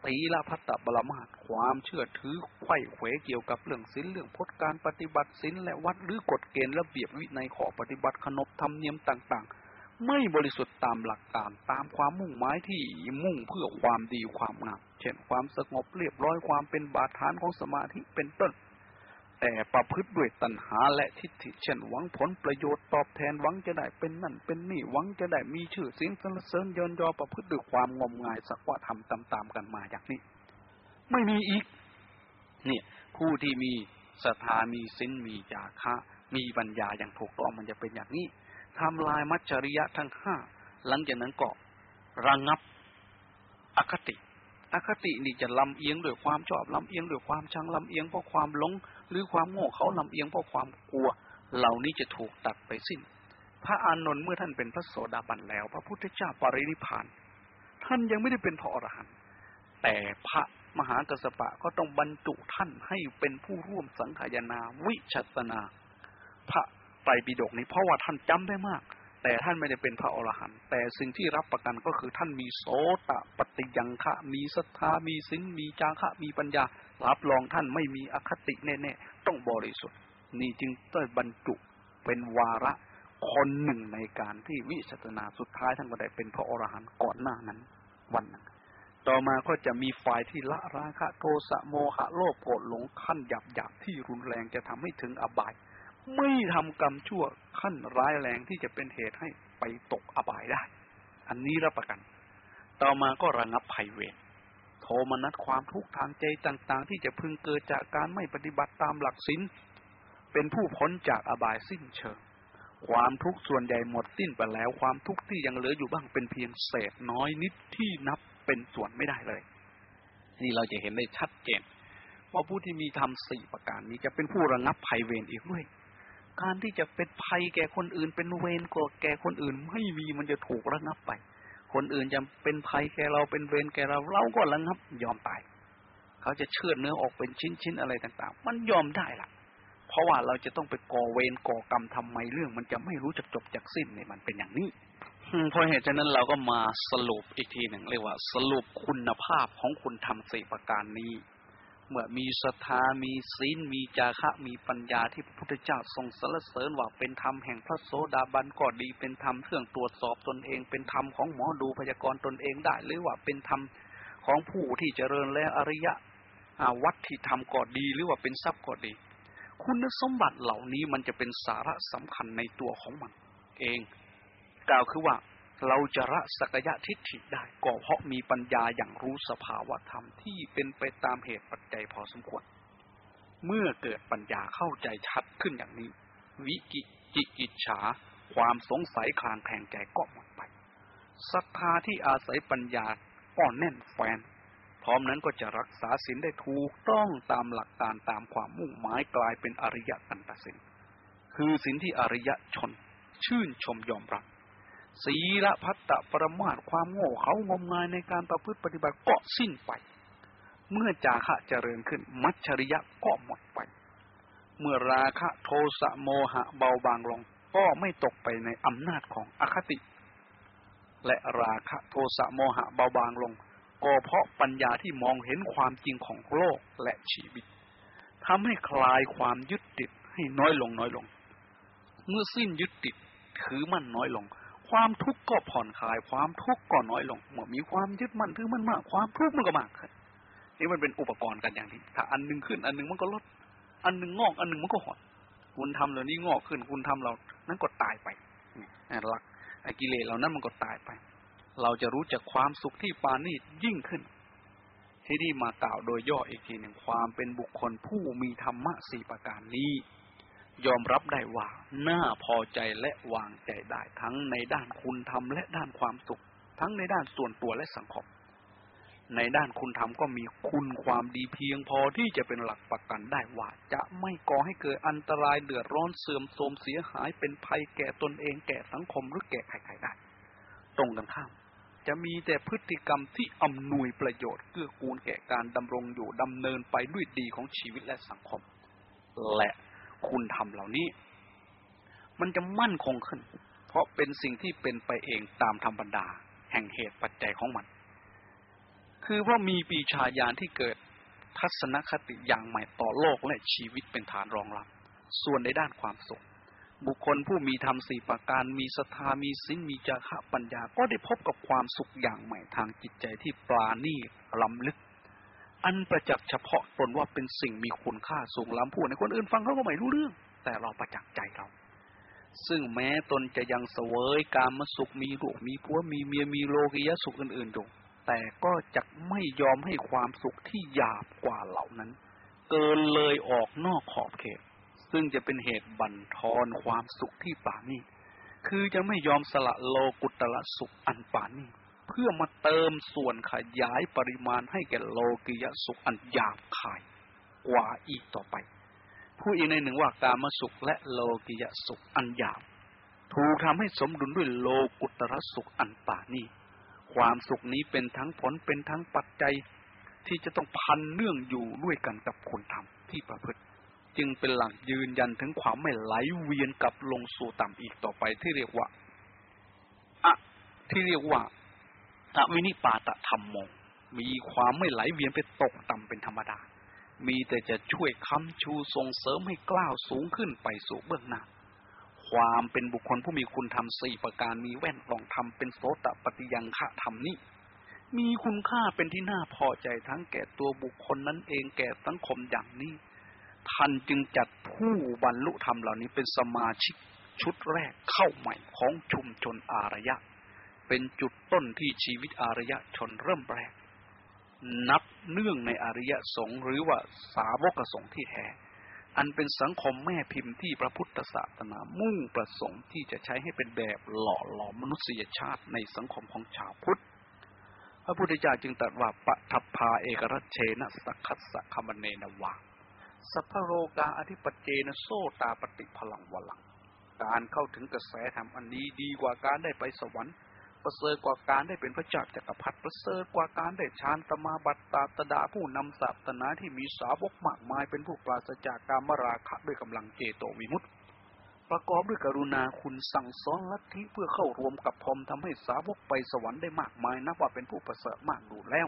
ตีละพัตตบรมาทความเชื่อถือไข้เขวเกี่ยวกับเรื่องศีลเรื่องพจน์การปฏิบัติศีลและวัดหรือกฎเกณฑ์ระเบียบวินัยขอปฏิบัติขนบธรรมเนียมต่าง ๆ ไม่บริสุทธิ์ตามหลักการตามความมุ่งหมายที่มุ่งเพื่อความดีความงามเช่นความสงบเรียบร้อยความเป็นบาดฐานของสมาธิเป็นต้น แต่ประพฤติด้วยตัณหาและทิฏฐิเช่นหวังผลประโยชน์ตอบแทนหวังจะได้เป็นนั่นเป็นนี่หวังจะได้มีชื่อเสียงสรรเสริญยนยอประพฤติด้วยความงมงายสักว่าทำตามๆกันมาอย่างนี้ ไม่มีอีก เนี่ยผู้ที่มีศรัทธามีสิ้นมีจาคะ มีปัญญาอย่างถูกต้องมันจะเป็นอย่างนี้ ทำลายมัจจริยะทั้งห้าหลังจากนั้นก็ระงงับอคติ อคตินี่จะลำเอียงด้วยความชอบลำเอียงด้วยความชังลำเอียงเพราะความหลง หรือความโง่เขาลำเอียงเพราะความกลัว เหล่านี้จะถูกตัดไปสิ้น พระอานนท์เมื่อท่านเป็นพระโสดาบันแล้ว พระพุทธเจ้าปรินิพาน ท่านยังไม่ได้เป็นพระอรหันต์แต่พระมหากสปะก็ต้องบรรจุท่านให้เป็นผู้ร่วมสังขายนาวิชัสนา พระ ไตรปิฎกนี้เพราะว่าท่านจำได้มาก แต่ท่านไม่ได้เป็นพระอรหันต์แต่สิ่งที่รับประกันก็คือท่านมีโสตปฏิยังคะมีศรัทธามีสินมีจาคะมีปัญญา รับรองท่านไม่มีอคติแน่ๆต้องบริสุทธิ์ นี่จึงต้องบรรจุเป็นวาระคนหนึ่งในการที่วิสัชนาสุดท้ายท่านก็ได้เป็นพระอรหันต์ก่อนหน้านั้น วันนั้นต่อมาก็จะมีฝ่ายที่ละราคะโทสะโมหะโลภโกรธหลงขั้นหยาบหยาบที่รุนแรงจะทำให้ถึงอบาย ไม่ทำกรรมชั่วขั้นร้ายแรงที่จะเป็นเหตุให้ไปตกอบายได้ อันนี้รับประกัน ต่อมาก็ระงับภัยเวรโทมนัสความทุกข์ทางใจต่าง ๆ ที่จะพึงเกิดจากการไม่ปฏิบัติตามหลักศีลเป็นผู้พ้นจากอบายสิ้นเชิง ความทุกข์ส่วนใหญ่หมดสิ้นไปแล้ว ความทุกข์ที่ยังเหลืออยู่บ้างเป็นเพียงเศษน้อยนิดที่นับเป็นส่วนไม่ได้เลย นี่เราจะเห็นได้ชัดเจนว่าผู้ที่มีทำสี่ประการนี้จะเป็นผู้ระงับภัยเวรอีกด้วย การที่จะเป็นภัยแก่คนอื่น เป็นเวรก่อแก่คนอื่น ไม่มีมันจะถูกระงับไป คนอื่นจะเป็นภัยแก่เราเป็นเวรแก่เราเราก็ระงับยอมตายเขาจะเชือดเนื้อออกเป็นชิ้นๆอะไรต่าง ๆ มันยอมได้ล่ะ เพราะว่าเราจะต้องไปก่อเวรก่อกรรมทำไมเรื่อง มันจะไม่รู้จักจบจากสิ้นเนี่ยมันเป็นอย่างนี้เพราะเหตุฉะนั้นเราก็มาสรุปอีกทีหนึ่งเรียกว่า สรุปคุณภาพของคุณทำสี่ประการนี้ เมื่อมีศรัทธามีศีลมีจาคะมีปัญญาที่พระพุทธเจ้าทรงสรรเสริญว่าเป็นธรรมแห่งพระโสดาบันก็ดีเป็นธรรมเครื่องตรวจสอบตนเอง เป็นธรรมของหมอดูพยากรณ์ตนเองได้ หรือว่าเป็นธรรมของผู้ที่เจริญแล้วอริยะวัดที่ทำก็ดีหรือว่าเป็นทรัพย์ก็ดี คุณสมบัติเหล่านี้มันจะเป็นสาระสำคัญในตัวของมัน เอง กล่าวคือว่า เราจะละสักยะทิฏฐิได้ก็เพราะมีปัญญาอย่างรู้สภาวะธรรมที่เป็นไปตามเหตุปัจจัยพอสมควร เมื่อเกิดปัญญาเข้าใจชัดขึ้นอย่างนี้ วิกิจิกิจฉา ความสงสัยคลางแข่งใจก็หมดไปศรัทธาที่อาศัยปัญญาอ่อนแน่นแฟน พร้อมนั้นก็จะรักษาศีลได้ถูกต้องตามหลักการตามความมุ่งหมายกลายเป็นอริยตันตสินคือศีลที่อริยชน ชื่นชมยอมรับ ศีลพัตตประมาทความโง่เขางมงายในการประพฤติปฏิบัติก็สิ้นไป เมื่อจาคะเจริญขึ้น มัชชริยะก็หมดไป เมื่อราคะโทสะโมหะเบาบางลง ก็ไม่ตกไปในอำนาจของอคติ และราคะโทสะโมหะเบาบางลง ก็เพราะปัญญาที่มองเห็นความจริงของโลกและชีวิตทำให้คลายความยึดติดให้น้อยลงน้อยลง เมื่อสิ้นยึดติดถือมั่นน้อยลง ความทุกข์ก็ผ่อนคลาย ความทุกข์ก็น้อยลงเมื่อมีความยึดมั่นถือมั่นมาก ความทุกข์มันก็มากขึ้นนี่มันเป็นอุปกรณ์กันอย่างนี้ถ้าอันนึงขึ้น อันนึงมันก็ลด อันนึงงอก อันนึงมันก็หดคุณทำเหล่านี้งอกขึ้น คุณทำเรา นั้นก็ตายไปนี่หลักไอ้กิเลสเหล่านั้นมันก็ตายไป เราจะรู้จักความสุขที่ปานียิ่งขึ้น ที่นี่มากล่าวโดยย่ออีกทีหนึ่งความเป็นบุคคลผู้มีธรรมะสี่ประการนี้ ยอมรับได้ว่า น่าพอใจและวางใจได้ ทั้งในด้านคุณธรรมและด้านความสุข ทั้งในด้านส่วนตัวและสังคม ในด้านคุณธรรมก็มีคุณความดีเพียงพอที่จะเป็นหลักประกันได้ว่า จะไม่ก่อให้เกิดอันตรายเดือดร้อนเสื่อมโทรมเสียหายเป็นภัยแก่ตนเองแก่สังคมหรือแก่ใครๆได้ ตรงกันข้ามจะมีแต่พฤติกรรมที่อำนวยประโยชน์เกื้อกูลแก่การดำรงอยู่ดำเนินไปด้วยดีของชีวิตและสังคม และ คุณทำเหล่านี้ มันจะมั่นคงขึ้น เพราะเป็นสิ่งที่เป็นไปเองตามธรรมดา แห่งเหตุปัจจัยของมัน คือว่ามีปีชาญาณที่เกิดทัศนคติอย่างใหม่ต่อโลกและชีวิตเป็นฐานรองรับ ส่วนในด้านความสุข บุคคลผู้มีธรรมสี่ประการ มีศรัทธามีสินมีจาระปัญญา ก็ได้พบกับความสุขอย่างใหม่ทางจิตใจที่ปราณีล้ำลึก อันประจักษ์เฉพาะตนว่าเป็นสิ่งมีคุณค่าสูงล้ำผู้ในคนอื่นฟังเขาก็ไม่รู้เรื่อง แต่เราประจักษ์ใจเรา ซึ่งแม้ตนจะยังเสวยการมสุขมีลูกมีผัวมีเมียมีโลกิยสุขอื่นๆอยู่แต่ก็จะไม่ยอมให้ความสุขที่หยาบกว่าเหล่านั้น เกินเลยออกนอกขอบเขต ซึ่งจะเป็นเหตุบั่นทอนความสุขที่ป่านี้ คือจะไม่ยอมสละโลกุตละสุขอันป่านี้ เพื่อมาเติมส่วนขยายปริมาณให้แก่โลกิยสุขอันหยาบคายกว่าอีกต่อไป ผู้อีกในหนึ่งว่ากามสุขและโลกิยสุขอันหยาบถูกทำให้สมดุลด้วยโลกุตระสุขอันป่านี้ความสุขนี้เป็นทั้งผลเป็นทั้งปัจจัยที่จะต้องพันเนื่องอยู่ด้วยกันกับคนทำที่ประพฤติ จึงเป็นหลักยืนยันถึงความไม่ไหลเวียนกับลงสู่ต่ำอีกต่อไปที่เรียกว่าอะที่เรียกว่า อวินิปาตธรรมโมมีความไม่ไหลเวียนไปตกต่ำเป็นธรรมดา มีแต่จะช่วยค้ำชูส่งเสริมให้กล้าวสูงขึ้นไปสู่เบื้องหน้า ความเป็นบุคคลผู้มีคุณธรรมสี่ประการมีแว่นกล่องธรรมเป็นโสตปฏิยังฆะธรรมนี้ มีคุณค่าเป็นที่น่าพอใจทั้งแก่ตัวบุคคลนั้นเองแก่สังคมอย่างนี้ ท่านจึงจัดผู้บรรลุธรรมเหล่านี้เป็นสมาชิกชุดแรกเข้าใหม่ของชุมชนอารยะ เป็นจุดต้นที่ชีวิตอารยชนเริ่มแรกนับเนื่องในอริยสงฆ์หรือว่าสาวกสงฆ์ที่แท้อันเป็นสังคมแม่พิมพ์ที่พระพุทธศาสนามุ่งประสงค์ที่จะใช้ให้เป็นแบบหล่อหลอมมนุษยชาติในสังคมของชาวพุทธ พระพุทธเจ้าจึงตรัสว่าปะทัพพาเอกรัชเชนะสักขัสสะคมเนนวาสัพโรกาอธิปเจนะโซตาปฏิพลังวลัง การเข้าถึงกระแสธรรมอันนี้ดีกว่าการได้ไปสวรรค์ ประเสริฐกว่าการได้เป็นพระเจ้าจักรพรรดิประเสริฐกว่าการได้ฌานสมาบัตตาตดาผู้นำศาสนาที่มีสาวกมากมายเป็นผู้ปราศจากการมราคะด้วยกำลังเจโตวิมุตติประกอบด้วยกรุณาคุณสั่งสอนลัทธิเพื่อเข้ารวมกับพรมทำให้สาวกไปสวรรค์ได้มากมายนับว่าเป็นผู้ประเสริฐมากดูแล้ว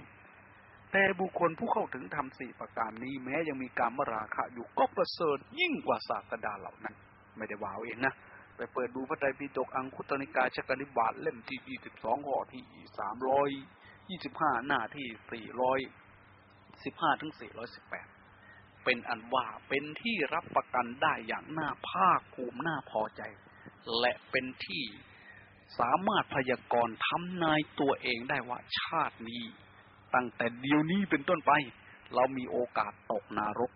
แต่บุคคลผู้เข้าถึงธรรมสี่ประการนี้แม้ยังมีการมราคะอยู่ก็ประเสริฐยิ่งกว่าศาสดาเหล่านั้น ไม่ได้ว่าวเองนะ ไปเปิดดูพระไตรปิฎกอังคุตนิกายชกนิบาตเล่มที่ยี่สิบสองข้อที่สามร้อยยี่สิบห้าหน้าที่สี่ร้อยสิบห้าถึงสี่ร้อยสิบแปดเป็นอันว่าเป็นที่รับประกันได้อย่างน่าภาคภูมิน่าพอใจ และเป็นที่สามารถพยากรณ์ทำนายตัวเองได้ว่าชาตินี้ ตั้งแต่เดียวนี้เป็นต้นไป เรามีโอกาสตกนรก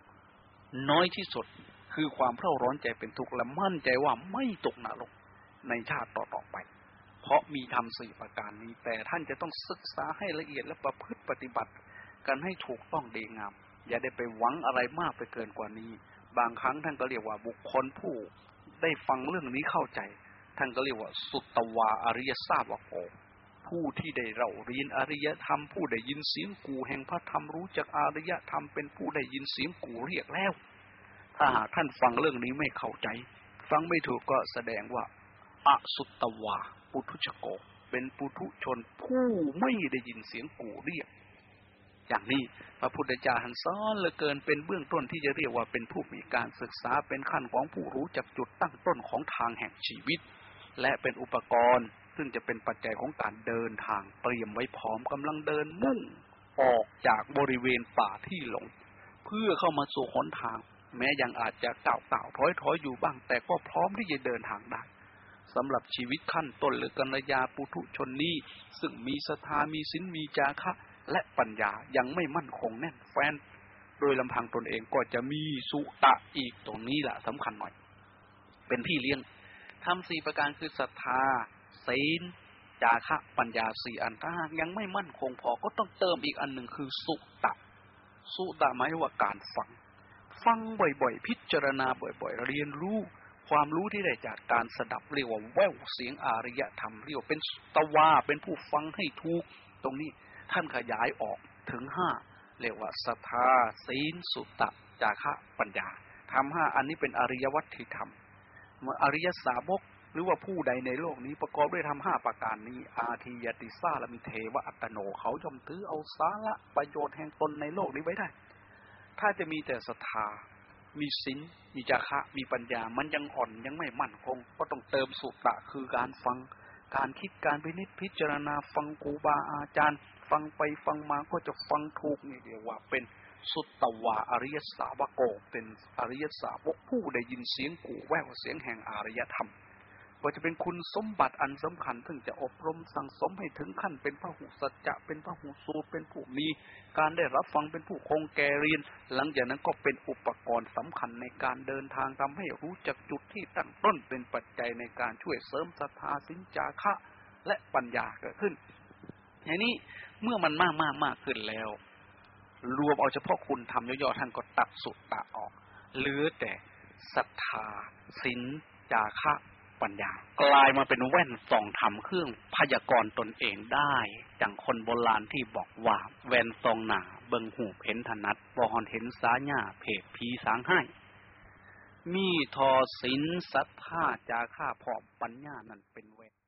น้อยที่สุด คือความเร่าร้อนใจเป็นทุกข์และมั่นใจว่าไม่ตกนรกในชาติต่อๆไป เพราะมีทำสี่ประการนี้ แต่ท่านจะต้องศึกษาให้ละเอียดและประพฤติปฏิบัติ กันให้ถูกต้องดีงาม อย่าได้ไปหวังอะไรมากไปเกินกว่านี้ บางครั้งท่านก็เรียกว่าบุคคลผู้ ได้ฟังเรื่องนี้เข้าใจ ท่านก็เรียกว่าสุตวาอริยทราบวโกผู้ที่ได้เราเรียนอริยธรรมผู้ได้ยินเสียงกูแห่งพระธรรมรู้จักอริยธรรมเป็นผู้ได้ยินเสียงกูเรียกแล้ว ถ้าหากท่านฟังเรื่องนี้ไม่เข้าใจ ฟังไม่ถูกก็แสดงว่าอสุตวา ปุถุชโก เป็นปุถุชนผู้ไม่ได้ยินเสียงกูเรียก อย่างนี้พระพุทธเจ้าหันซ้อนเหลือเกินเป็นเบื้องต้นที่จะเรียกว่าเป็นผู้มีการศึกษาเป็นขั้นของผู้รู้จักจุดตั้งต้นของทางแห่งชีวิต และเป็นอุปกรณ์ ซึ่งจะเป็นปัจจัยของการเดินทางเตรียมไว้พร้อมกำลังเดินมุ่งออกจากบริเวณป่าที่หลง เพื่อเข้ามาสู่หนทาง แม้ยังอาจจะเก่าเก่าถอยถอยอยู่บ้าง แต่ก็พร้อมที่จะเดินทางได้สำหรับชีวิตขั้นต้นหรือกัญยาปุถุชนนี้ ซึ่งมีศรัทธามีศีลมีจาคะ และปัญญายังไม่มั่นคงแน่นแฟน โดยลำพังตนเองก็จะมีสุตะอีกตรงนี้แหละสำคัญหน่อย เป็นที่เลี้ยงทำสี่ประการคือศรัทธาศีลจาคะปัญญาสี่อันถ้าหากยังไม่มั่นคงพอก็ต้องเติมอีกอันหนึ่งคือสุตะ สุตะหมายว่าการฟัง ฟังบ่อยๆ พิจารณาบ่อยๆ เรียนรู้ความรู้ที่ได้จากการสดับเรียกว่าแววเสียงอารยธรรมเรียกว่าเป็นตวาเป็นผู้ฟังให้ถูก ตรงนี้ท่านขยายออกถึงห้าเรียกว่าศรัทธาศีลสุตตะจาคะปัญญาทำห้าอันนี้เป็นอริยวัตถิธรรมอริยสาวกหรือว่าผู้ใดในโลกนี้ประกอบด้วยทำห้าประการนี้ อาทียติซาลมิเทวะอัตโนเขาย่อมถือเอาสาระประโยชน์แห่งตนในโลกนี้ไว้ได้ ถ้าจะมีแต่ศรัทธา มีศีลมีจาคะ มีปัญญา มันยังอ่อนยังไม่มั่นคง ก็ต้องเติมสุตะคือการฟัง การคิดการพินิจพิจารณาฟังครูบาอาจารย์ ฟังไปฟังมาก็จะฟังถูกนี่เรียกว่าเป็นสุตตวาอริยสาวกโก เป็นอริยสาวกผู้ได้ยินเสียงกูแววเสียงแห่งอารยธรรม ก็จะเป็นคุณสมบัติอันสำคัญซึ่งจะอบรมสั่งสมให้ถึงขั้นเป็นพระหูสัจจะเป็นพระหูสูตรเป็นผู้มีการได้รับฟังเป็นผู้คงแก่เรียน หลังจากนั้นก็เป็นอุปกรณ์สำคัญในการเดินทางทำให้รู้จักจุดที่ตั้งต้นเป็นปัจจัยในการช่วยเสริมศรัทธาสินจาคะและปัญญาเกิดขึ้นทีนี้เมื่อมันมากมากมากขึ้นแล้ว รวมเอาเฉพาะคุณทำย่อๆท่านก็ตัดสุดตะออกเหลือแต่ศรัทธาศีลจาคะ ปัญญา กลายมาเป็นแว่นส่องทำเครื่องพยากรณ์ตนเองได้อย่างคนโบราณที่บอกว่า แวนซองหนาเบิงหูเห็นธนัดบอหอนเห็นสาหญ้าเพศผีสางให้ มีทอศิลสัทธาจาค่าพอปัญญานั่นเป็นเวท